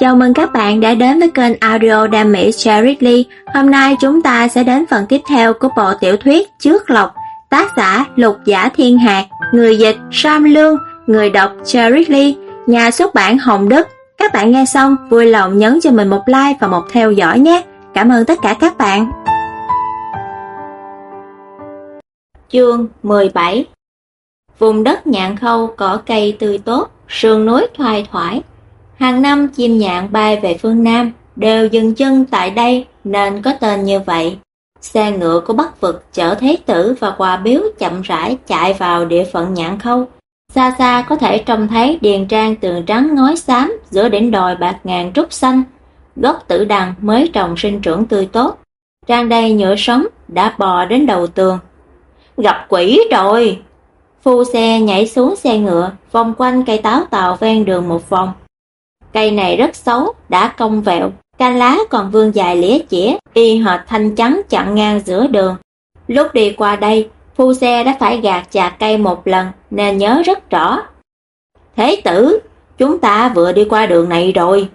Chào mừng các bạn đã đến với kênh audio Đam Mỹ Cherry Lee. Hôm nay chúng ta sẽ đến phần tiếp theo của bộ tiểu thuyết Trước Lộc, tác giả Lục Giả Thiên Hạc, người dịch Sam Lương, người đọc Cherry Lee, nhà xuất bản Hồng Đức. Các bạn nghe xong vui lòng nhấn cho mình một like và một theo dõi nhé. Cảm ơn tất cả các bạn. Chương 17 Vùng đất nhạn khâu cỏ cây tươi tốt, sườn núi thoai thoải, Hàng năm chim nhạn bay về phương Nam đều dừng chân tại đây nên có tên như vậy. Xe ngựa của Bắc Vực chở thế tử và quà biếu chậm rãi chạy vào địa phận nhạn khâu. Xa xa có thể trông thấy điền trang tường trắng ngói xám giữa đỉnh đồi bạc ngàn trúc xanh. Gốc tử đằng mới trồng sinh trưởng tươi tốt. Trang đây nhựa sống đã bò đến đầu tường. Gặp quỷ rồi! Phu xe nhảy xuống xe ngựa, vòng quanh cây táo tàu ven đường một vòng. Cây này rất xấu, đã cong vẹo, cành lá còn vương dài lĩa chĩa, y hệt thanh trắng chặn ngang giữa đường. Lúc đi qua đây, phu xe đã phải gạt chạc cây một lần nên nhớ rất rõ. Thế tử, chúng ta vừa đi qua đường này rồi.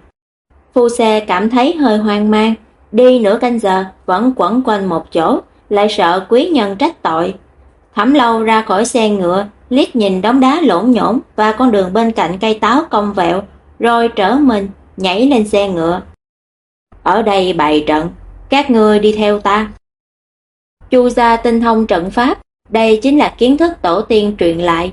Phu xe cảm thấy hơi hoang mang, đi nửa canh giờ vẫn quẩn quanh một chỗ, lại sợ quý nhân trách tội. Thẩm lâu ra khỏi xe ngựa, liếc nhìn đống đá lỗn nhổn và con đường bên cạnh cây táo cong vẹo, rồi trở mình, nhảy lên xe ngựa. Ở đây bày trận, các ngươi đi theo ta. Chu gia tinh thông trận pháp, đây chính là kiến thức tổ tiên truyền lại.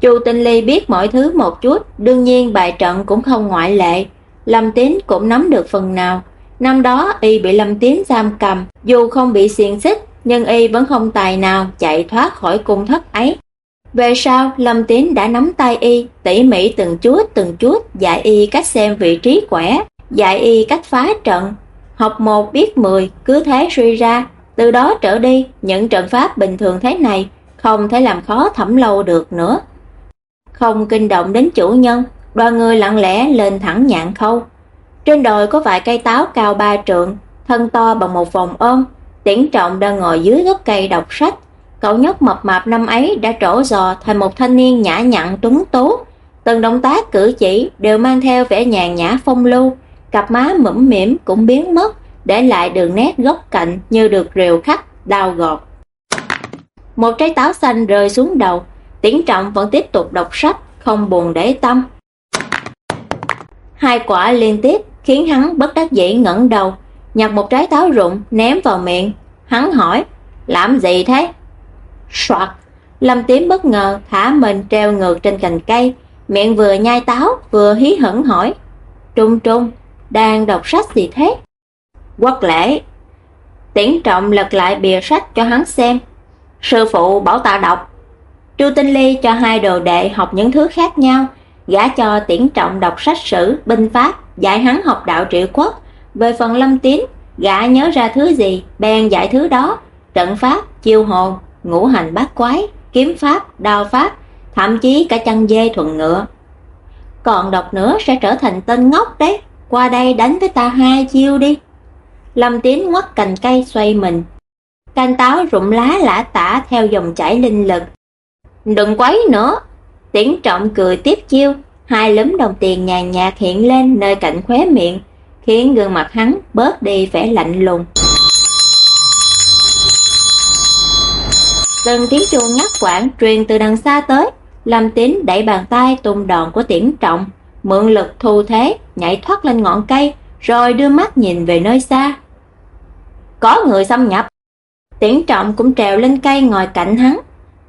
Chu Tinh Ly biết mọi thứ một chút, đương nhiên bài trận cũng không ngoại lệ. Lâm Tín cũng nắm được phần nào. Năm đó y bị Lâm Tín giam cầm, dù không bị xiềng xích, nhưng y vẫn không tài nào chạy thoát khỏi cung thất ấy. Về sau, Lâm Tín đã nắm tay y, tỉ mỉ từng chút từng chút dạy y cách xem vị trí quẻ, dạy y cách phá trận. Học một biết mười, cứ thế suy ra, từ đó trở đi, những trận pháp bình thường thế này không thể làm khó thẩm lâu được nữa. Không kinh động đến chủ nhân, đoàn người lặng lẽ lên thẳng nhạn khâu. Trên đồi có vài cây táo cao ba trượng, thân to bằng một vòng ôm, tiễn trọng đang ngồi dưới gốc cây đọc sách, Cậu nhóc mập mạp năm ấy đã trổ dò thành một thanh niên nhã nhặn tuấn tú. Từng động tác cử chỉ đều mang theo vẻ nhàn nhã phong lưu, cặp má mũm mỉm cũng biến mất, để lại đường nét góc cạnh như được rìu khắc, đào gọt. Một trái táo xanh rơi xuống đầu, Tiễn Trọng vẫn tiếp tục đọc sách, không buồn để tâm. Hai quả liên tiếp khiến hắn bất đắc dĩ ngẩng đầu, nhặt một trái táo rụng ném vào miệng. Hắn hỏi, làm gì thế? Soạt, Lâm Tím bất ngờ thả mình treo ngược trên cành cây, miệng vừa nhai táo vừa hí hửng hỏi. Trung Trung, đang đọc sách gì thế? Quốc lễ. Tiễn trọng lật lại bìa sách cho hắn xem. Sư phụ bảo ta đọc. Chu Tinh Ly cho hai đồ đệ học những thứ khác nhau, gã cho tiễn trọng đọc sách sử, binh pháp, dạy hắn học đạo trị quốc. Về phần lâm tín, gã nhớ ra thứ gì, bèn dạy thứ đó, trận pháp, chiêu hồn, ngũ hành bát quái, kiếm pháp, đao pháp, thậm chí cả chăn dê thuần ngựa. Còn đọc nữa sẽ trở thành tên ngốc đấy, qua đây đánh với ta hai chiêu đi. Lâm Tiến ngoắt cành cây xoay mình. Cành táo rụng lá lã tả theo dòng chảy linh lực. Đừng quấy nữa. Tiến trọng cười tiếp chiêu, hai lúm đồng tiền nhàn nhạt hiện lên nơi cạnh khóe miệng, khiến gương mặt hắn bớt đi vẻ lạnh lùng. Từng tiếng chuông ngắt quãng truyền từ đằng xa tới, Lâm Tín đẩy bàn tay tung đòn của tiễn trọng, mượn lực thu thế, nhảy thoát lên ngọn cây, rồi đưa mắt nhìn về nơi xa. Có người xâm nhập. Tiễn trọng cũng trèo lên cây ngồi cạnh hắn.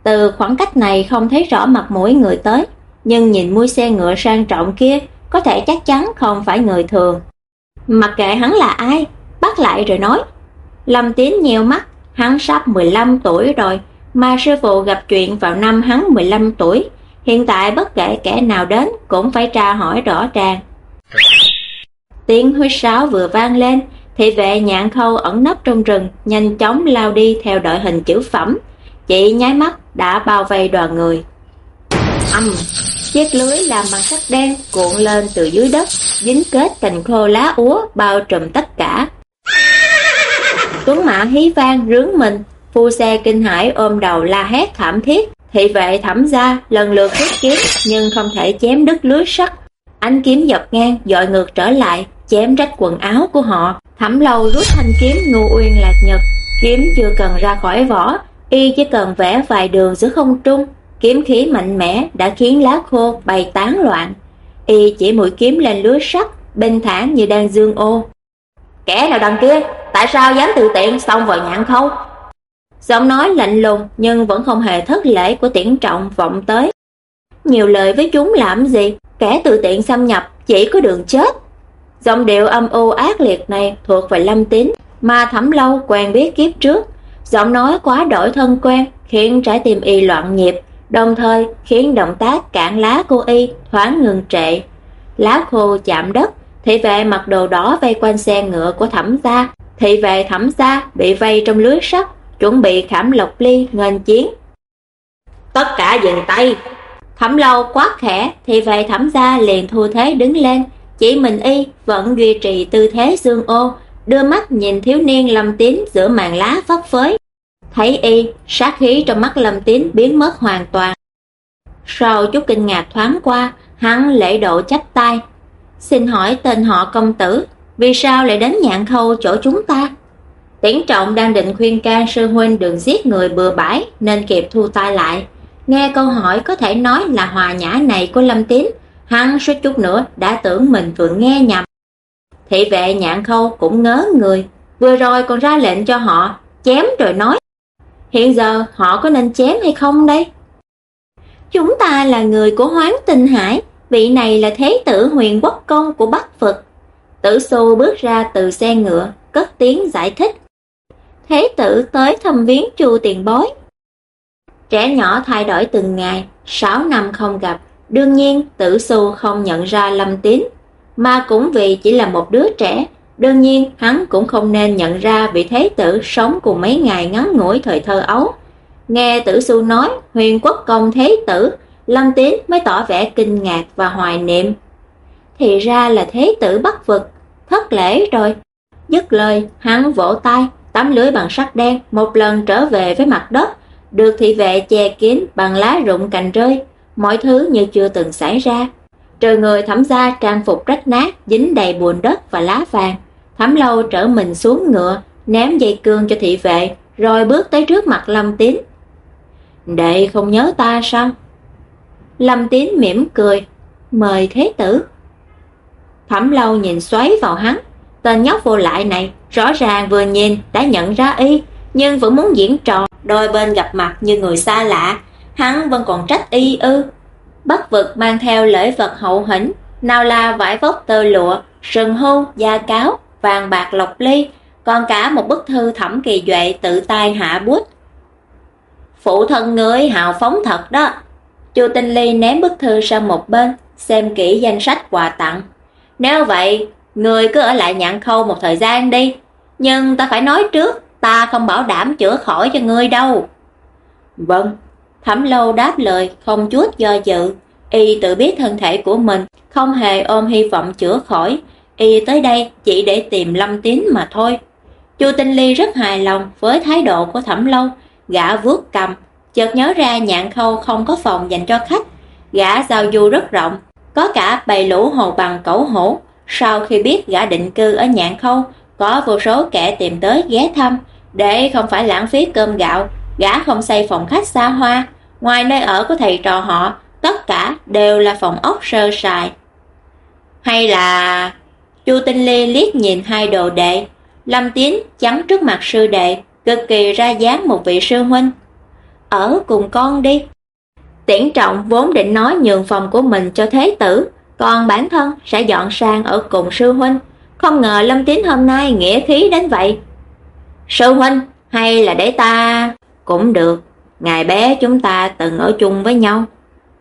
Từ khoảng cách này không thấy rõ mặt mũi người tới, nhưng nhìn mui xe ngựa sang trọng kia, có thể chắc chắn không phải người thường. Mặc kệ hắn là ai, bắt lại rồi nói. Lâm Tín nhiều mắt, hắn sắp 15 tuổi rồi, mà sư phụ gặp chuyện vào năm hắn 15 tuổi, hiện tại bất kể kẻ nào đến cũng phải tra hỏi rõ ràng. Tiếng huýt sáo vừa vang lên, thị vệ nhạn khâu ẩn nấp trong rừng, nhanh chóng lao đi theo đội hình chữ phẩm. Chị nháy mắt đã bao vây đoàn người. Âm, chiếc lưới làm bằng sắt đen cuộn lên từ dưới đất, dính kết cành khô lá úa bao trùm tất cả. Tuấn mã hí vang rướng mình, Phu xe kinh hãi ôm đầu la hét thảm thiết, thị vệ thẩm ra lần lượt rút kiếm nhưng không thể chém đứt lưới sắt. Ánh kiếm dọc ngang dội ngược trở lại, chém rách quần áo của họ. Thẩm lâu rút thanh kiếm ngu uyên lạc nhật, kiếm chưa cần ra khỏi vỏ, y chỉ cần vẽ vài đường giữa không trung, kiếm khí mạnh mẽ đã khiến lá khô bay tán loạn. Y chỉ mũi kiếm lên lưới sắt, bình thản như đang dương ô. Kẻ nào đằng kia, tại sao dám tự tiện xông vào nhạn khâu? Giọng nói lạnh lùng nhưng vẫn không hề thất lễ của tiễn trọng vọng tới. Nhiều lời với chúng làm gì, kẻ tự tiện xâm nhập chỉ có đường chết. Giọng điệu âm u ác liệt này thuộc về Lâm Tín, mà Thẩm Lâu quen biết kiếp trước. Giọng nói quá đổi thân quen khiến trái tim y loạn nhịp, đồng thời khiến động tác cản lá cô y thoáng ngừng trệ. Lá khô chạm đất, thị vệ mặc đồ đỏ vây quanh xe ngựa của Thẩm gia, thị vệ Thẩm gia bị vây trong lưới sắt, chuẩn bị khảm lộc ly nghênh chiến. Tất cả dừng tay. Thẩm lâu quá khẽ, thì về Thẩm gia liền thu thế đứng lên, chỉ mình y vẫn duy trì tư thế dương ô, đưa mắt nhìn thiếu niên Lâm Tín giữa màn lá phấp phới. Thấy y, sát khí trong mắt Lâm Tín biến mất hoàn toàn. Sau chút kinh ngạc thoáng qua, hắn lễ độ chắp tay. Xin hỏi tên họ công tử, vì sao lại đến nhạn khâu chỗ chúng ta? Tiễn trọng đang định khuyên can sư huynh đừng giết người bừa bãi nên kịp thu tay lại. Nghe câu hỏi có thể nói là hòa nhã này của Lâm Tín, hắn suýt chút nữa đã tưởng mình vừa nghe nhầm. Thị vệ nhạn khâu cũng ngớ người, vừa rồi còn ra lệnh cho họ chém rồi nói. Hiện giờ họ có nên chém hay không đây? Chúng ta là người của hoán Tinh Hải, vị này là thế tử huyền quốc công của Bắc Phật. Tử Xu bước ra từ xe ngựa, cất tiếng giải thích. Thế tử tới thăm viếng chu tiền bối. Trẻ nhỏ thay đổi từng ngày, 6 năm không gặp, đương nhiên tử Xu không nhận ra Lâm Tín, mà cũng vì chỉ là một đứa trẻ, đương nhiên hắn cũng không nên nhận ra vị thế tử sống cùng mấy ngày ngắn ngủi thời thơ ấu. Nghe tử Xu nói huyền quốc công thế tử, Lâm Tín mới tỏ vẻ kinh ngạc và hoài niệm. Thì ra là thế tử bất vực, thất lễ rồi. Dứt lời, hắn vỗ tay, tấm lưới bằng sắt đen một lần trở về với mặt đất, được thị vệ che kín bằng lá rụng cành rơi, mọi thứ như chưa từng xảy ra. Trời người thẩm gia trang phục rách nát, dính đầy bùn đất và lá vàng. Thẩm lâu trở mình xuống ngựa, ném dây cương cho thị vệ, rồi bước tới trước mặt Lâm Tín. Đệ không nhớ ta sao? Lâm Tín mỉm cười, mời thế tử. Thẩm lâu nhìn xoáy vào hắn, tên nhóc vô lại này rõ ràng vừa nhìn đã nhận ra y, nhưng vẫn muốn diễn trò đôi bên gặp mặt như người xa lạ, hắn vẫn còn trách y ư. bất vực mang theo lễ vật hậu hĩnh, nào là vải vóc tơ lụa, sừng hưu, da cáo, vàng bạc lộc ly, còn cả một bức thư thẩm kỳ duệ tự tay hạ bút. Phụ thân ngươi hào phóng thật đó. Chu Tinh Ly ném bức thư sang một bên, xem kỹ danh sách quà tặng. Nếu vậy, người cứ ở lại nhạn khâu một thời gian đi. Nhưng ta phải nói trước, ta không bảo đảm chữa khỏi cho ngươi đâu. Vâng, Thẩm lâu đáp lời, không chút do dự. Y tự biết thân thể của mình, không hề ôm hy vọng chữa khỏi. Y tới đây chỉ để tìm lâm tín mà thôi. Chu Tinh Ly rất hài lòng với thái độ của thẩm lâu. Gã vuốt cầm, chợt nhớ ra nhạn khâu không có phòng dành cho khách. Gã giao du rất rộng, có cả bầy lũ hồ bằng cẩu hổ. Sau khi biết gã định cư ở nhạn khâu, có vô số kẻ tìm tới ghé thăm. Để không phải lãng phí cơm gạo, gã không xây phòng khách xa hoa, Ngoài nơi ở của thầy trò họ, tất cả đều là phòng ốc sơ sài. Hay là... Chu Tinh Ly liếc nhìn hai đồ đệ, Lâm Tiến chắn trước mặt sư đệ, cực kỳ ra dáng một vị sư huynh. Ở cùng con đi. Tiễn trọng vốn định nói nhường phòng của mình cho thế tử, còn bản thân sẽ dọn sang ở cùng sư huynh. Không ngờ Lâm tín hôm nay nghĩa khí đến vậy. Sư huynh, hay là để ta... Cũng được. Ngày bé chúng ta từng ở chung với nhau.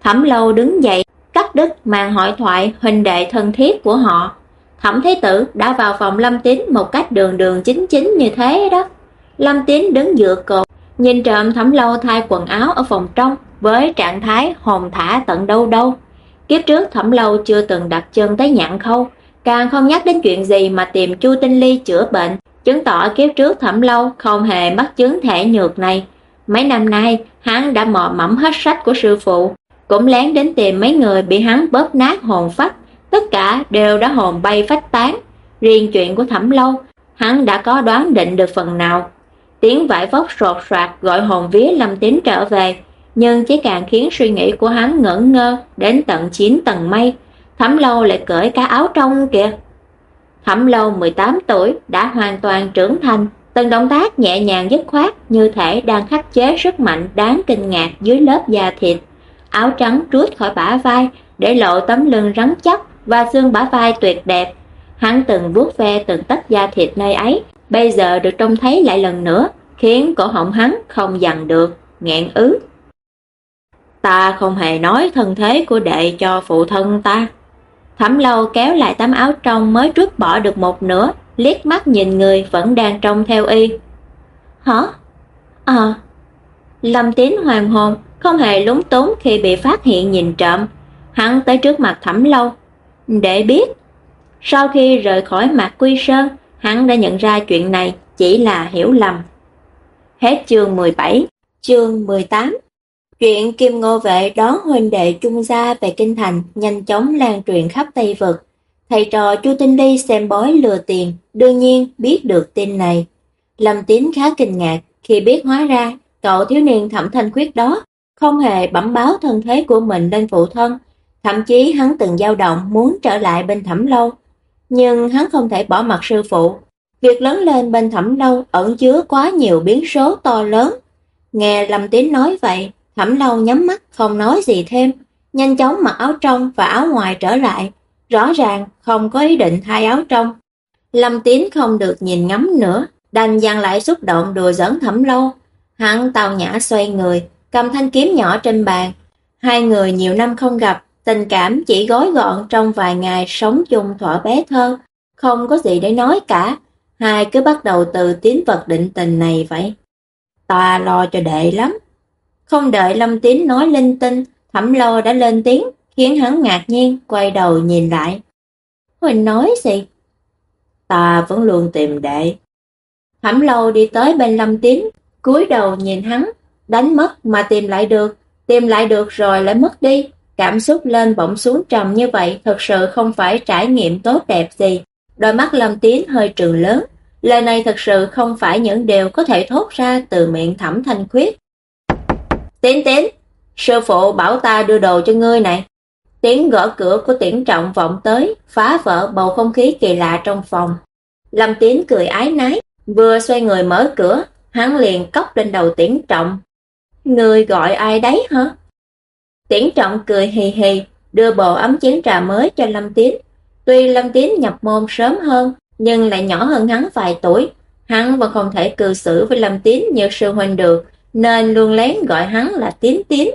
Thẩm lâu đứng dậy, cắt đứt màn hội thoại huynh đệ thân thiết của họ. Thẩm Thế Tử đã vào phòng Lâm Tín một cách đường đường chính chính như thế đó. Lâm Tín đứng dựa cột, nhìn trộm Thẩm Lâu thay quần áo ở phòng trong với trạng thái hồn thả tận đâu đâu. Kiếp trước Thẩm Lâu chưa từng đặt chân tới nhạn khâu, càng không nhắc đến chuyện gì mà tìm Chu Tinh Ly chữa bệnh, chứng tỏ kiếp trước Thẩm Lâu không hề mắc chứng thể nhược này. Mấy năm nay, hắn đã mò mẫm hết sách của sư phụ, cũng lén đến tìm mấy người bị hắn bóp nát hồn phách, tất cả đều đã hồn bay phách tán. Riêng chuyện của Thẩm Lâu, hắn đã có đoán định được phần nào. Tiếng vải vóc sột soạt gọi hồn vía Lâm Tín trở về, nhưng chỉ càng khiến suy nghĩ của hắn ngẩn ngơ đến tận 9 tầng mây. Thẩm Lâu lại cởi cả áo trong kìa. Thẩm Lâu 18 tuổi đã hoàn toàn trưởng thành, từng động tác nhẹ nhàng dứt khoát như thể đang khắc chế sức mạnh đáng kinh ngạc dưới lớp da thịt. Áo trắng trút khỏi bả vai để lộ tấm lưng rắn chắc và xương bả vai tuyệt đẹp. Hắn từng vuốt ve từng tấc da thịt nơi ấy, bây giờ được trông thấy lại lần nữa, khiến cổ họng hắn không dằn được, nghẹn ứ. Ta không hề nói thân thế của đệ cho phụ thân ta. Thẩm lâu kéo lại tấm áo trong mới trút bỏ được một nửa, liếc mắt nhìn người vẫn đang trông theo y. Hả? À. Lâm Tín hoàng hồn, không hề lúng túng khi bị phát hiện nhìn trộm. Hắn tới trước mặt thẩm lâu. Để biết, sau khi rời khỏi mặt quy sơn, hắn đã nhận ra chuyện này chỉ là hiểu lầm. Hết chương 17, chương 18 Chuyện Kim Ngô Vệ đón huynh đệ trung gia về Kinh Thành nhanh chóng lan truyền khắp Tây Vực. Thầy trò Chu Tinh Ly xem bói lừa tiền, đương nhiên biết được tin này. Lâm Tín khá kinh ngạc khi biết hóa ra cậu thiếu niên thẩm thanh quyết đó không hề bẩm báo thân thế của mình lên phụ thân. Thậm chí hắn từng dao động muốn trở lại bên thẩm lâu. Nhưng hắn không thể bỏ mặt sư phụ. Việc lớn lên bên thẩm lâu ẩn chứa quá nhiều biến số to lớn. Nghe Lâm Tín nói vậy, Thẩm lâu nhắm mắt không nói gì thêm, nhanh chóng mặc áo trong và áo ngoài trở lại, rõ ràng không có ý định thay áo trong. Lâm Tín không được nhìn ngắm nữa, đành dàn lại xúc động đùa giỡn thẩm lâu. Hắn tào nhã xoay người, cầm thanh kiếm nhỏ trên bàn. Hai người nhiều năm không gặp, tình cảm chỉ gói gọn trong vài ngày sống chung thỏa bé thơ, không có gì để nói cả. Hai cứ bắt đầu từ tín vật định tình này vậy. Ta lo cho đệ lắm. Không đợi Lâm Tín nói linh tinh, Thẩm Lô đã lên tiếng, khiến hắn ngạc nhiên, quay đầu nhìn lại. Huỳnh nói gì? Ta vẫn luôn tìm đệ. Thẩm Lâu đi tới bên Lâm Tín, cúi đầu nhìn hắn, đánh mất mà tìm lại được, tìm lại được rồi lại mất đi. Cảm xúc lên bỗng xuống trầm như vậy thật sự không phải trải nghiệm tốt đẹp gì. Đôi mắt Lâm Tín hơi trường lớn. Lời này thật sự không phải những điều có thể thốt ra từ miệng thẩm thanh khuyết. Tiến tiến, sư phụ bảo ta đưa đồ cho ngươi này. Tiếng gõ cửa của tiễn trọng vọng tới, phá vỡ bầu không khí kỳ lạ trong phòng. Lâm Tiến cười ái nái, vừa xoay người mở cửa, hắn liền cốc lên đầu tiễn trọng. Người gọi ai đấy hả? Tiễn trọng cười hì hì, đưa bộ ấm chén trà mới cho Lâm Tiến. Tuy Lâm Tiến nhập môn sớm hơn, nhưng lại nhỏ hơn hắn vài tuổi. Hắn vẫn không thể cư xử với Lâm Tiến như sư huynh được, nên luôn lén gọi hắn là Tín Tín.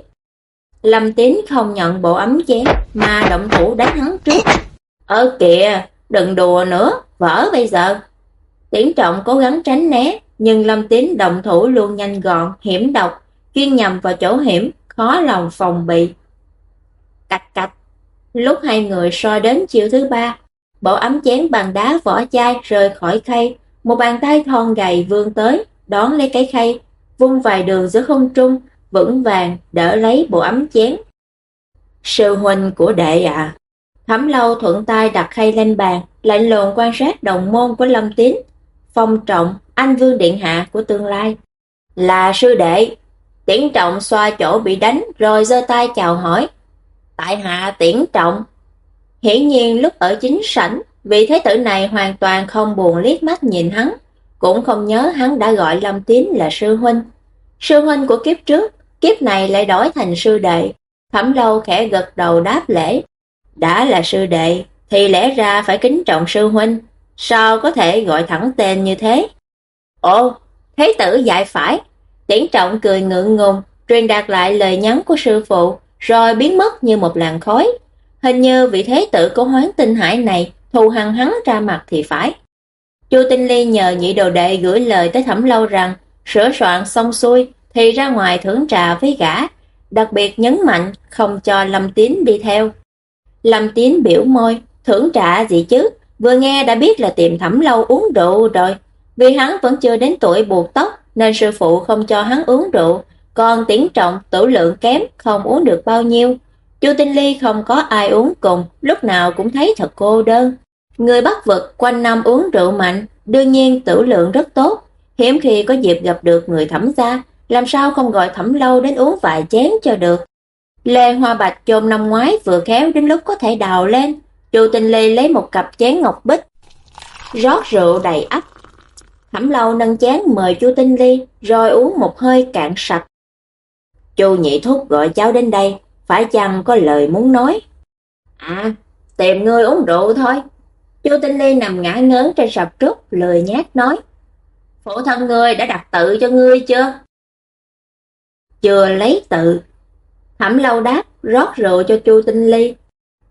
Lâm Tín không nhận bộ ấm chén, mà động thủ đánh hắn trước. Ơ kìa, đừng đùa nữa, vỡ bây giờ. Tiễn trọng cố gắng tránh né, nhưng Lâm Tín động thủ luôn nhanh gọn, hiểm độc, chuyên nhầm vào chỗ hiểm, khó lòng phòng bị. Cạch cạch, lúc hai người so đến chiều thứ ba, bộ ấm chén bằng đá vỏ chai rơi khỏi khay, một bàn tay thon gầy vươn tới, đón lấy cái khay, vung vài đường giữa không trung, vững vàng đỡ lấy bộ ấm chén. Sư huynh của đệ ạ. Thẩm lâu thuận tay đặt khay lên bàn, lạnh lùng quan sát đồng môn của Lâm Tín. Phong trọng, anh vương điện hạ của tương lai. Là sư đệ. Tiễn trọng xoa chỗ bị đánh rồi giơ tay chào hỏi. Tại hạ tiễn trọng. Hiển nhiên lúc ở chính sảnh, vị thế tử này hoàn toàn không buồn liếc mắt nhìn hắn, cũng không nhớ hắn đã gọi Lâm Tín là sư huynh. Sư huynh của kiếp trước, kiếp này lại đổi thành sư đệ. Thẩm lâu khẽ gật đầu đáp lễ. Đã là sư đệ, thì lẽ ra phải kính trọng sư huynh. Sao có thể gọi thẳng tên như thế? Ồ, thế tử dạy phải. Tiễn trọng cười ngượng ngùng, truyền đạt lại lời nhắn của sư phụ, rồi biến mất như một làn khói. Hình như vị thế tử của hoán tinh hải này thù hằn hắn ra mặt thì phải. Chu Tinh Ly nhờ nhị đồ đệ gửi lời tới thẩm lâu rằng sửa soạn xong xuôi thì ra ngoài thưởng trà với gã, đặc biệt nhấn mạnh không cho Lâm Tín đi theo. Lâm Tín biểu môi, thưởng trà gì chứ, vừa nghe đã biết là tiệm thẩm lâu uống rượu rồi. Vì hắn vẫn chưa đến tuổi buộc tóc nên sư phụ không cho hắn uống rượu, còn tiễn trọng tử lượng kém không uống được bao nhiêu. Chu Tinh Ly không có ai uống cùng, lúc nào cũng thấy thật cô đơn. Người bắt vật quanh năm uống rượu mạnh, đương nhiên tử lượng rất tốt. Hiếm khi có dịp gặp được người thẩm gia, làm sao không gọi thẩm lâu đến uống vài chén cho được. Lê Hoa Bạch chôn năm ngoái vừa khéo đến lúc có thể đào lên. Chu Tinh Ly lấy một cặp chén ngọc bích, rót rượu đầy ắp. Thẩm lâu nâng chén mời Chu Tinh Ly, rồi uống một hơi cạn sạch. Chu Nhị Thúc gọi cháu đến đây, phải chăng có lời muốn nói? À, tìm ngươi uống rượu thôi. Chu Tinh Ly nằm ngã ngớn trên sập trúc, lười nhát nói. Phổ thân ngươi đã đặt tự cho ngươi chưa? Chưa lấy tự. Thẩm lâu đáp, rót rượu cho Chu Tinh Ly.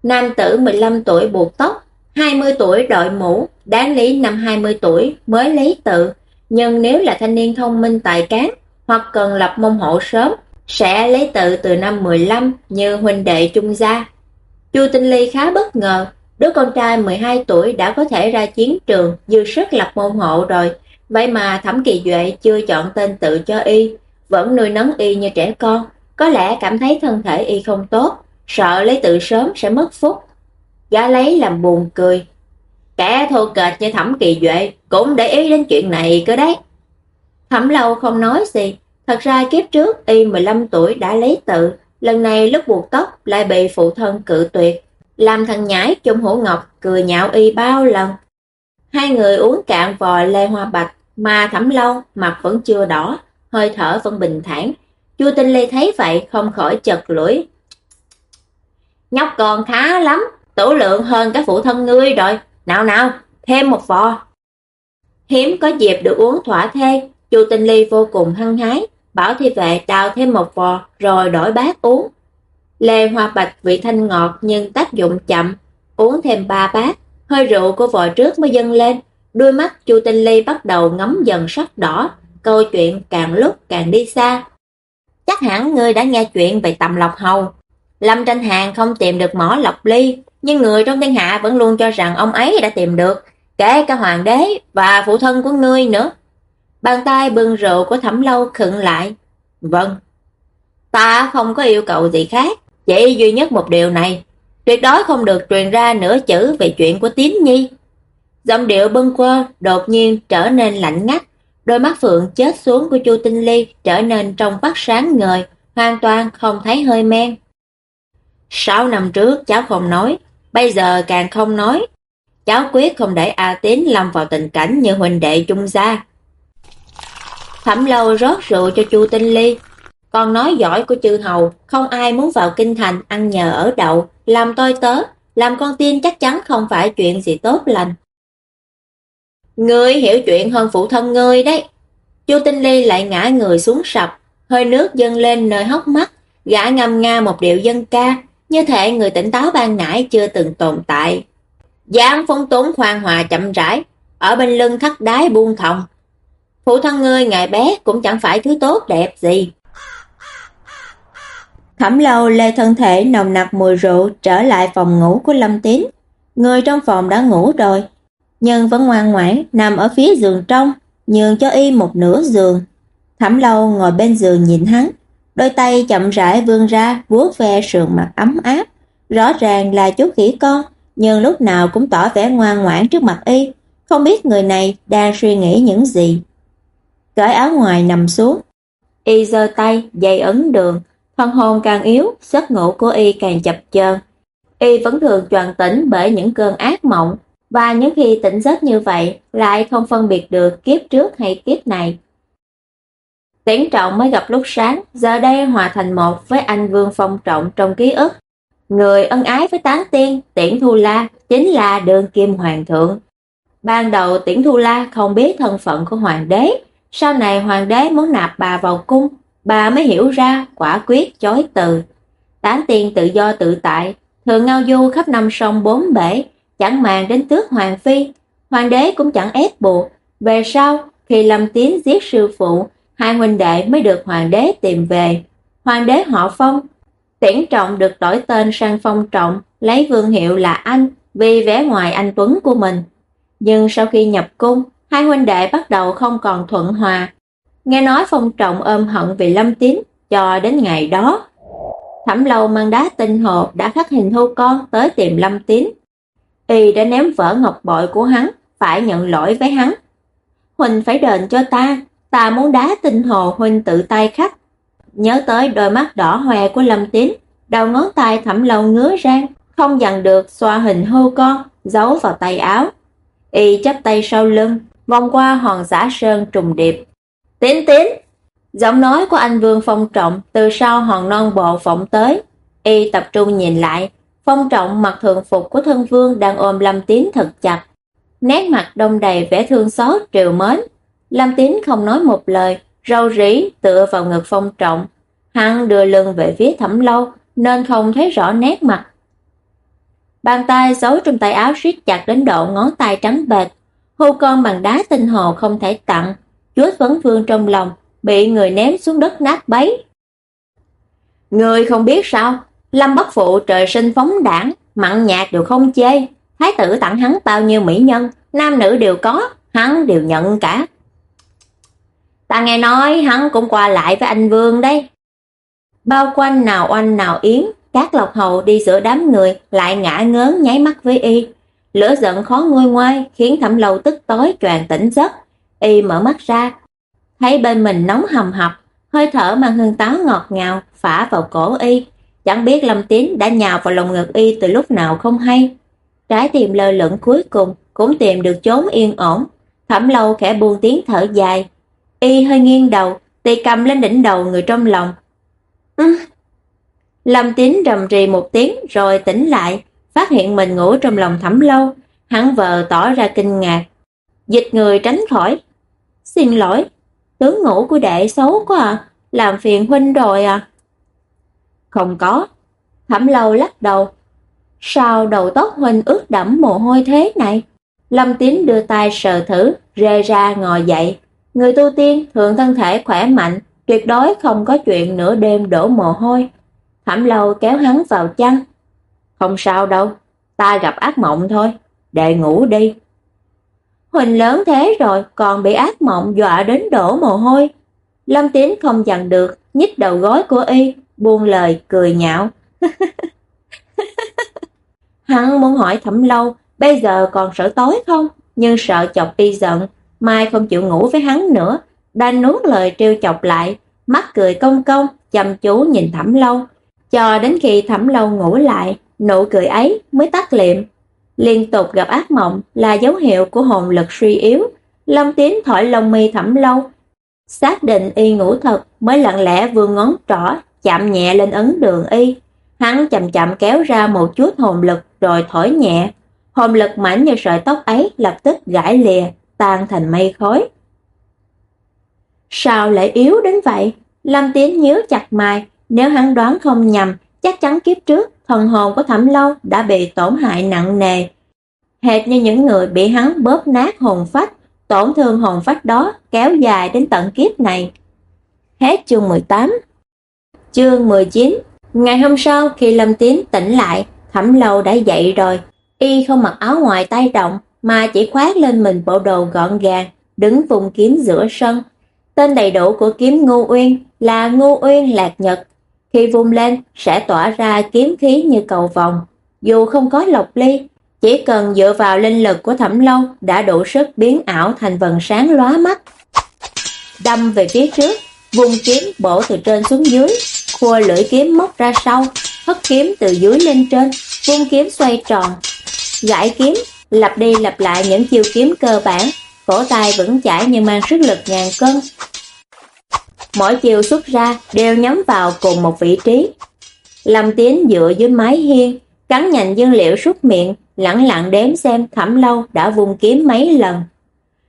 Nam tử 15 tuổi buộc tóc, 20 tuổi đội mũ, đáng lý năm 20 tuổi mới lấy tự. Nhưng nếu là thanh niên thông minh tài cán, hoặc cần lập môn hộ sớm, sẽ lấy tự từ năm 15 như huynh đệ trung gia. Chu Tinh Ly khá bất ngờ, đứa con trai 12 tuổi đã có thể ra chiến trường dư sức lập môn hộ rồi, vậy mà Thẩm Kỳ Duệ chưa chọn tên tự cho y, vẫn nuôi nấng y như trẻ con, có lẽ cảm thấy thân thể y không tốt, sợ lấy tự sớm sẽ mất phúc. Gã lấy làm buồn cười. Kẻ thô kệch như Thẩm Kỳ Duệ cũng để ý đến chuyện này cơ đấy. Thẩm Lâu không nói gì, thật ra kiếp trước y 15 tuổi đã lấy tự, lần này lúc buộc tóc lại bị phụ thân cự tuyệt. Làm thằng nhãi chung hổ ngọc cười nhạo y bao lần. Hai người uống cạn vò lê hoa bạch, mà Thẩm Lâu mặt vẫn chưa đỏ, hơi thở vẫn bình thản. Chu Tinh lê thấy vậy không khỏi chật lưỡi. Nhóc còn khá lắm, tủ lượng hơn cái phụ thân ngươi rồi. Nào nào, thêm một vò. Hiếm có dịp được uống thỏa thê, Chu Tinh Ly vô cùng hăng hái, bảo thi vệ đào thêm một vò rồi đổi bát uống. Lê hoa bạch vị thanh ngọt nhưng tác dụng chậm, uống thêm ba bát, hơi rượu của vợ trước mới dâng lên, đôi mắt Chu Tinh Ly bắt đầu ngắm dần sắc đỏ, câu chuyện càng lúc càng đi xa. Chắc hẳn ngươi đã nghe chuyện về tầm lọc hầu. Lâm Tranh Hàng không tìm được mỏ lọc ly, nhưng người trong thiên hạ vẫn luôn cho rằng ông ấy đã tìm được, kể cả hoàng đế và phụ thân của ngươi nữa. Bàn tay bưng rượu của thẩm lâu khựng lại. Vâng, ta không có yêu cầu gì khác, chỉ duy nhất một điều này. Tuyệt đối không được truyền ra nửa chữ về chuyện của Tín Nhi. Giọng điệu bâng quơ đột nhiên trở nên lạnh ngắt. Đôi mắt phượng chết xuống của Chu Tinh Ly trở nên trong vắt sáng ngời, hoàn toàn không thấy hơi men. Sáu năm trước cháu không nói, bây giờ càng không nói. Cháu quyết không để A Tín lâm vào tình cảnh như huynh đệ trung gia. Thẩm lâu rót rượu cho Chu Tinh Ly. Còn nói giỏi của chư hầu, không ai muốn vào kinh thành ăn nhờ ở đậu, làm tôi tớ, làm con tin chắc chắn không phải chuyện gì tốt lành. Ngươi hiểu chuyện hơn phụ thân ngươi đấy. Chu Tinh Ly lại ngã người xuống sập, hơi nước dâng lên nơi hốc mắt, gã ngâm nga một điệu dân ca, như thể người tỉnh táo ban nãy chưa từng tồn tại. Giang phong tốn khoan hòa chậm rãi, ở bên lưng thắt đái buông thòng. Phụ thân ngươi ngày bé cũng chẳng phải thứ tốt đẹp gì. Thẩm lâu lê thân thể nồng nặc mùi rượu trở lại phòng ngủ của Lâm Tín. Người trong phòng đã ngủ rồi, nhưng vẫn ngoan ngoãn nằm ở phía giường trong, nhường cho y một nửa giường. Thẩm lâu ngồi bên giường nhìn hắn, đôi tay chậm rãi vươn ra vuốt ve sườn mặt ấm áp. Rõ ràng là chú khỉ con, nhưng lúc nào cũng tỏ vẻ ngoan ngoãn trước mặt y, không biết người này đang suy nghĩ những gì. Cởi áo ngoài nằm xuống, y giơ tay dây ấn đường, phần hồn càng yếu, giấc ngủ của y càng chập chờn. Y vẫn thường choàng tỉnh bởi những cơn ác mộng, và những khi tỉnh giấc như vậy lại không phân biệt được kiếp trước hay kiếp này. Tiễn trọng mới gặp lúc sáng, giờ đây hòa thành một với anh Vương Phong Trọng trong ký ức. Người ân ái với tán tiên, Tiễn Thu La, chính là đường kim hoàng thượng. Ban đầu Tiễn Thu La không biết thân phận của hoàng đế, sau này hoàng đế muốn nạp bà vào cung, bà mới hiểu ra quả quyết chối từ. Tán tiên tự do tự tại, thường ngao du khắp năm sông bốn bể, chẳng màng đến tước hoàng phi, hoàng đế cũng chẳng ép buộc. Về sau, khi Lâm Tiến giết sư phụ, hai huynh đệ mới được hoàng đế tìm về. Hoàng đế họ Phong, tiễn trọng được đổi tên sang Phong Trọng, lấy vương hiệu là Anh vì vẻ ngoài anh Tuấn của mình. Nhưng sau khi nhập cung, hai huynh đệ bắt đầu không còn thuận hòa. Nghe nói Phong Trọng ôm hận vì Lâm Tín cho đến ngày đó. Thẩm lâu mang đá tinh hồ đã khắc hình thu con tới tìm Lâm Tín. Y đã ném vỡ ngọc bội của hắn, phải nhận lỗi với hắn. Huynh phải đền cho ta, ta muốn đá tinh hồ Huynh tự tay khắc. Nhớ tới đôi mắt đỏ hoe của Lâm Tín, đầu ngón tay thẩm lâu ngứa rang, không dằn được xoa hình hô con, giấu vào tay áo. Y chắp tay sau lưng, vòng qua hòn giả sơn trùng điệp. Tín tín! Giọng nói của anh Vương Phong Trọng từ sau hòn non bộ phỏng tới. Y tập trung nhìn lại, Phong Trọng mặc thường phục của thân vương đang ôm Lâm Tín thật chặt. Nét mặt đông đầy vẻ thương xót triều mến. Lâm Tín không nói một lời, râu rỉ tựa vào ngực Phong Trọng. Hắn đưa lưng về phía thẩm lâu nên không thấy rõ nét mặt. Bàn tay giấu trong tay áo siết chặt đến độ ngón tay trắng bệt. Hô con bằng đá tinh hồ không thể tặng chúa vấn vương trong lòng, bị người ném xuống đất nát bấy. Người không biết sao, Lâm Bất Phụ trời sinh phóng đảng, mặn nhạt đều không chê. Thái tử tặng hắn bao nhiêu mỹ nhân, nam nữ đều có, hắn đều nhận cả. Ta nghe nói hắn cũng qua lại với anh Vương đấy. Bao quanh nào oanh nào yến, các lộc hầu đi giữa đám người lại ngã ngớn nháy mắt với y. Lửa giận khó nguôi ngoai khiến thẩm lầu tức tối tràn tỉnh giấc. Y mở mắt ra, thấy bên mình nóng hầm hập, hơi thở mang hương táo ngọt ngào phả vào cổ y. Chẳng biết Lâm Tín đã nhào vào lòng ngực y từ lúc nào không hay. Trái tim lơ lửng cuối cùng cũng tìm được chốn yên ổn. Thẩm lâu khẽ buông tiếng thở dài. Y hơi nghiêng đầu, tay cầm lên đỉnh đầu người trong lòng. Ừ. Lâm Tín rầm rì một tiếng rồi tỉnh lại, phát hiện mình ngủ trong lòng thẩm lâu. Hắn vờ tỏ ra kinh ngạc. Dịch người tránh khỏi. Xin lỗi, tướng ngủ của đệ xấu quá à, làm phiền huynh rồi à. Không có. Thẩm lâu lắc đầu. Sao đầu tóc huynh ướt đẫm mồ hôi thế này? Lâm Tín đưa tay sờ thử, rê ra ngồi dậy. Người tu tiên thường thân thể khỏe mạnh, tuyệt đối không có chuyện nửa đêm đổ mồ hôi. Thẩm lâu kéo hắn vào chăn. Không sao đâu, ta gặp ác mộng thôi, đệ ngủ đi. Huỳnh lớn thế rồi còn bị ác mộng dọa đến đổ mồ hôi. Lâm Tín không dằn được, nhích đầu gối của y, buông lời cười nhạo. Hắn muốn hỏi thẩm lâu, bây giờ còn sợ tối không? Nhưng sợ chọc y giận, mai không chịu ngủ với hắn nữa. Đành nuốt lời trêu chọc lại, mắt cười công công, chăm chú nhìn thẩm lâu. Cho đến khi thẩm lâu ngủ lại, nụ cười ấy mới tắt liệm. Liên tục gặp ác mộng là dấu hiệu của hồn lực suy yếu. Long Tiến thổi lông mi thẩm lâu, xác định y ngủ thật mới lặng lẽ vươn ngón trỏ chạm nhẹ lên ấn đường y. Hắn chậm chậm kéo ra một chút hồn lực rồi thổi nhẹ. Hồn lực mảnh như sợi tóc ấy lập tức gãy lìa, tan thành mây khói. Sao lại yếu đến vậy? Lâm Tiến nhớ chặt mày, nếu hắn đoán không nhầm, chắc chắn kiếp trước thần hồn của Thẩm Lâu đã bị tổn hại nặng nề. Hệt như những người bị hắn bóp nát hồn phách, tổn thương hồn phách đó kéo dài đến tận kiếp này. Hết chương 18 Chương 19 Ngày hôm sau khi Lâm Tiến tỉnh lại, Thẩm Lâu đã dậy rồi. Y không mặc áo ngoài tay rộng, mà chỉ khoác lên mình bộ đồ gọn gàng, đứng vùng kiếm giữa sân. Tên đầy đủ của kiếm Ngô Uyên là Ngô Uyên Lạc Nhật. Khi vung lên, sẽ tỏa ra kiếm khí như cầu vòng. Dù không có lộc ly, chỉ cần dựa vào linh lực của Thẩm Lâu đã đủ sức biến ảo thành vần sáng lóa mắt. Đâm về phía trước, vùng kiếm bổ từ trên xuống dưới, khua lưỡi kiếm móc ra sau, hất kiếm từ dưới lên trên, vung kiếm xoay tròn. Gãi kiếm, lặp đi lặp lại những chiêu kiếm cơ bản, cổ tay vững chãi nhưng mang sức lực ngàn cân. Mỗi chiều xuất ra đều nhắm vào cùng một vị trí. Lâm Tiến dựa dưới mái hiên, cắn nhành dương liệu rút miệng, lặng lặng đếm xem thẩm lâu đã vùng kiếm mấy lần.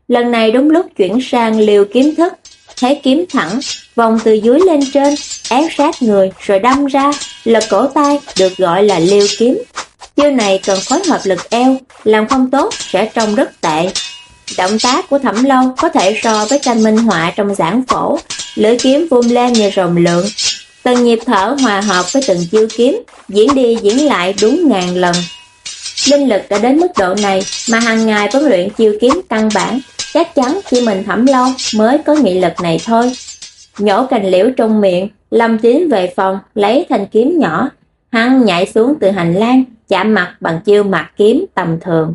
Lần này đúng lúc chuyển sang liều kiếm thức, thấy kiếm thẳng, vòng từ dưới lên trên, ép sát người rồi đâm ra, lật cổ tay được gọi là liều kiếm. Chiêu này cần phối hợp lực eo, làm không tốt sẽ trông rất tệ. Động tác của thẩm lâu có thể so với tranh minh họa trong giảng phổ, lưỡi kiếm vung lên như rồng lượng. Từng nhịp thở hòa hợp với từng chiêu kiếm, diễn đi diễn lại đúng ngàn lần. Linh lực đã đến mức độ này mà hàng ngày vẫn luyện chiêu kiếm căn bản, chắc chắn chỉ mình thẩm lâu mới có nghị lực này thôi. Nhổ cành liễu trong miệng, Lâm Tín về phòng, lấy thanh kiếm nhỏ, hắn nhảy xuống từ hành lang, chạm mặt bằng chiêu mặt kiếm tầm thường.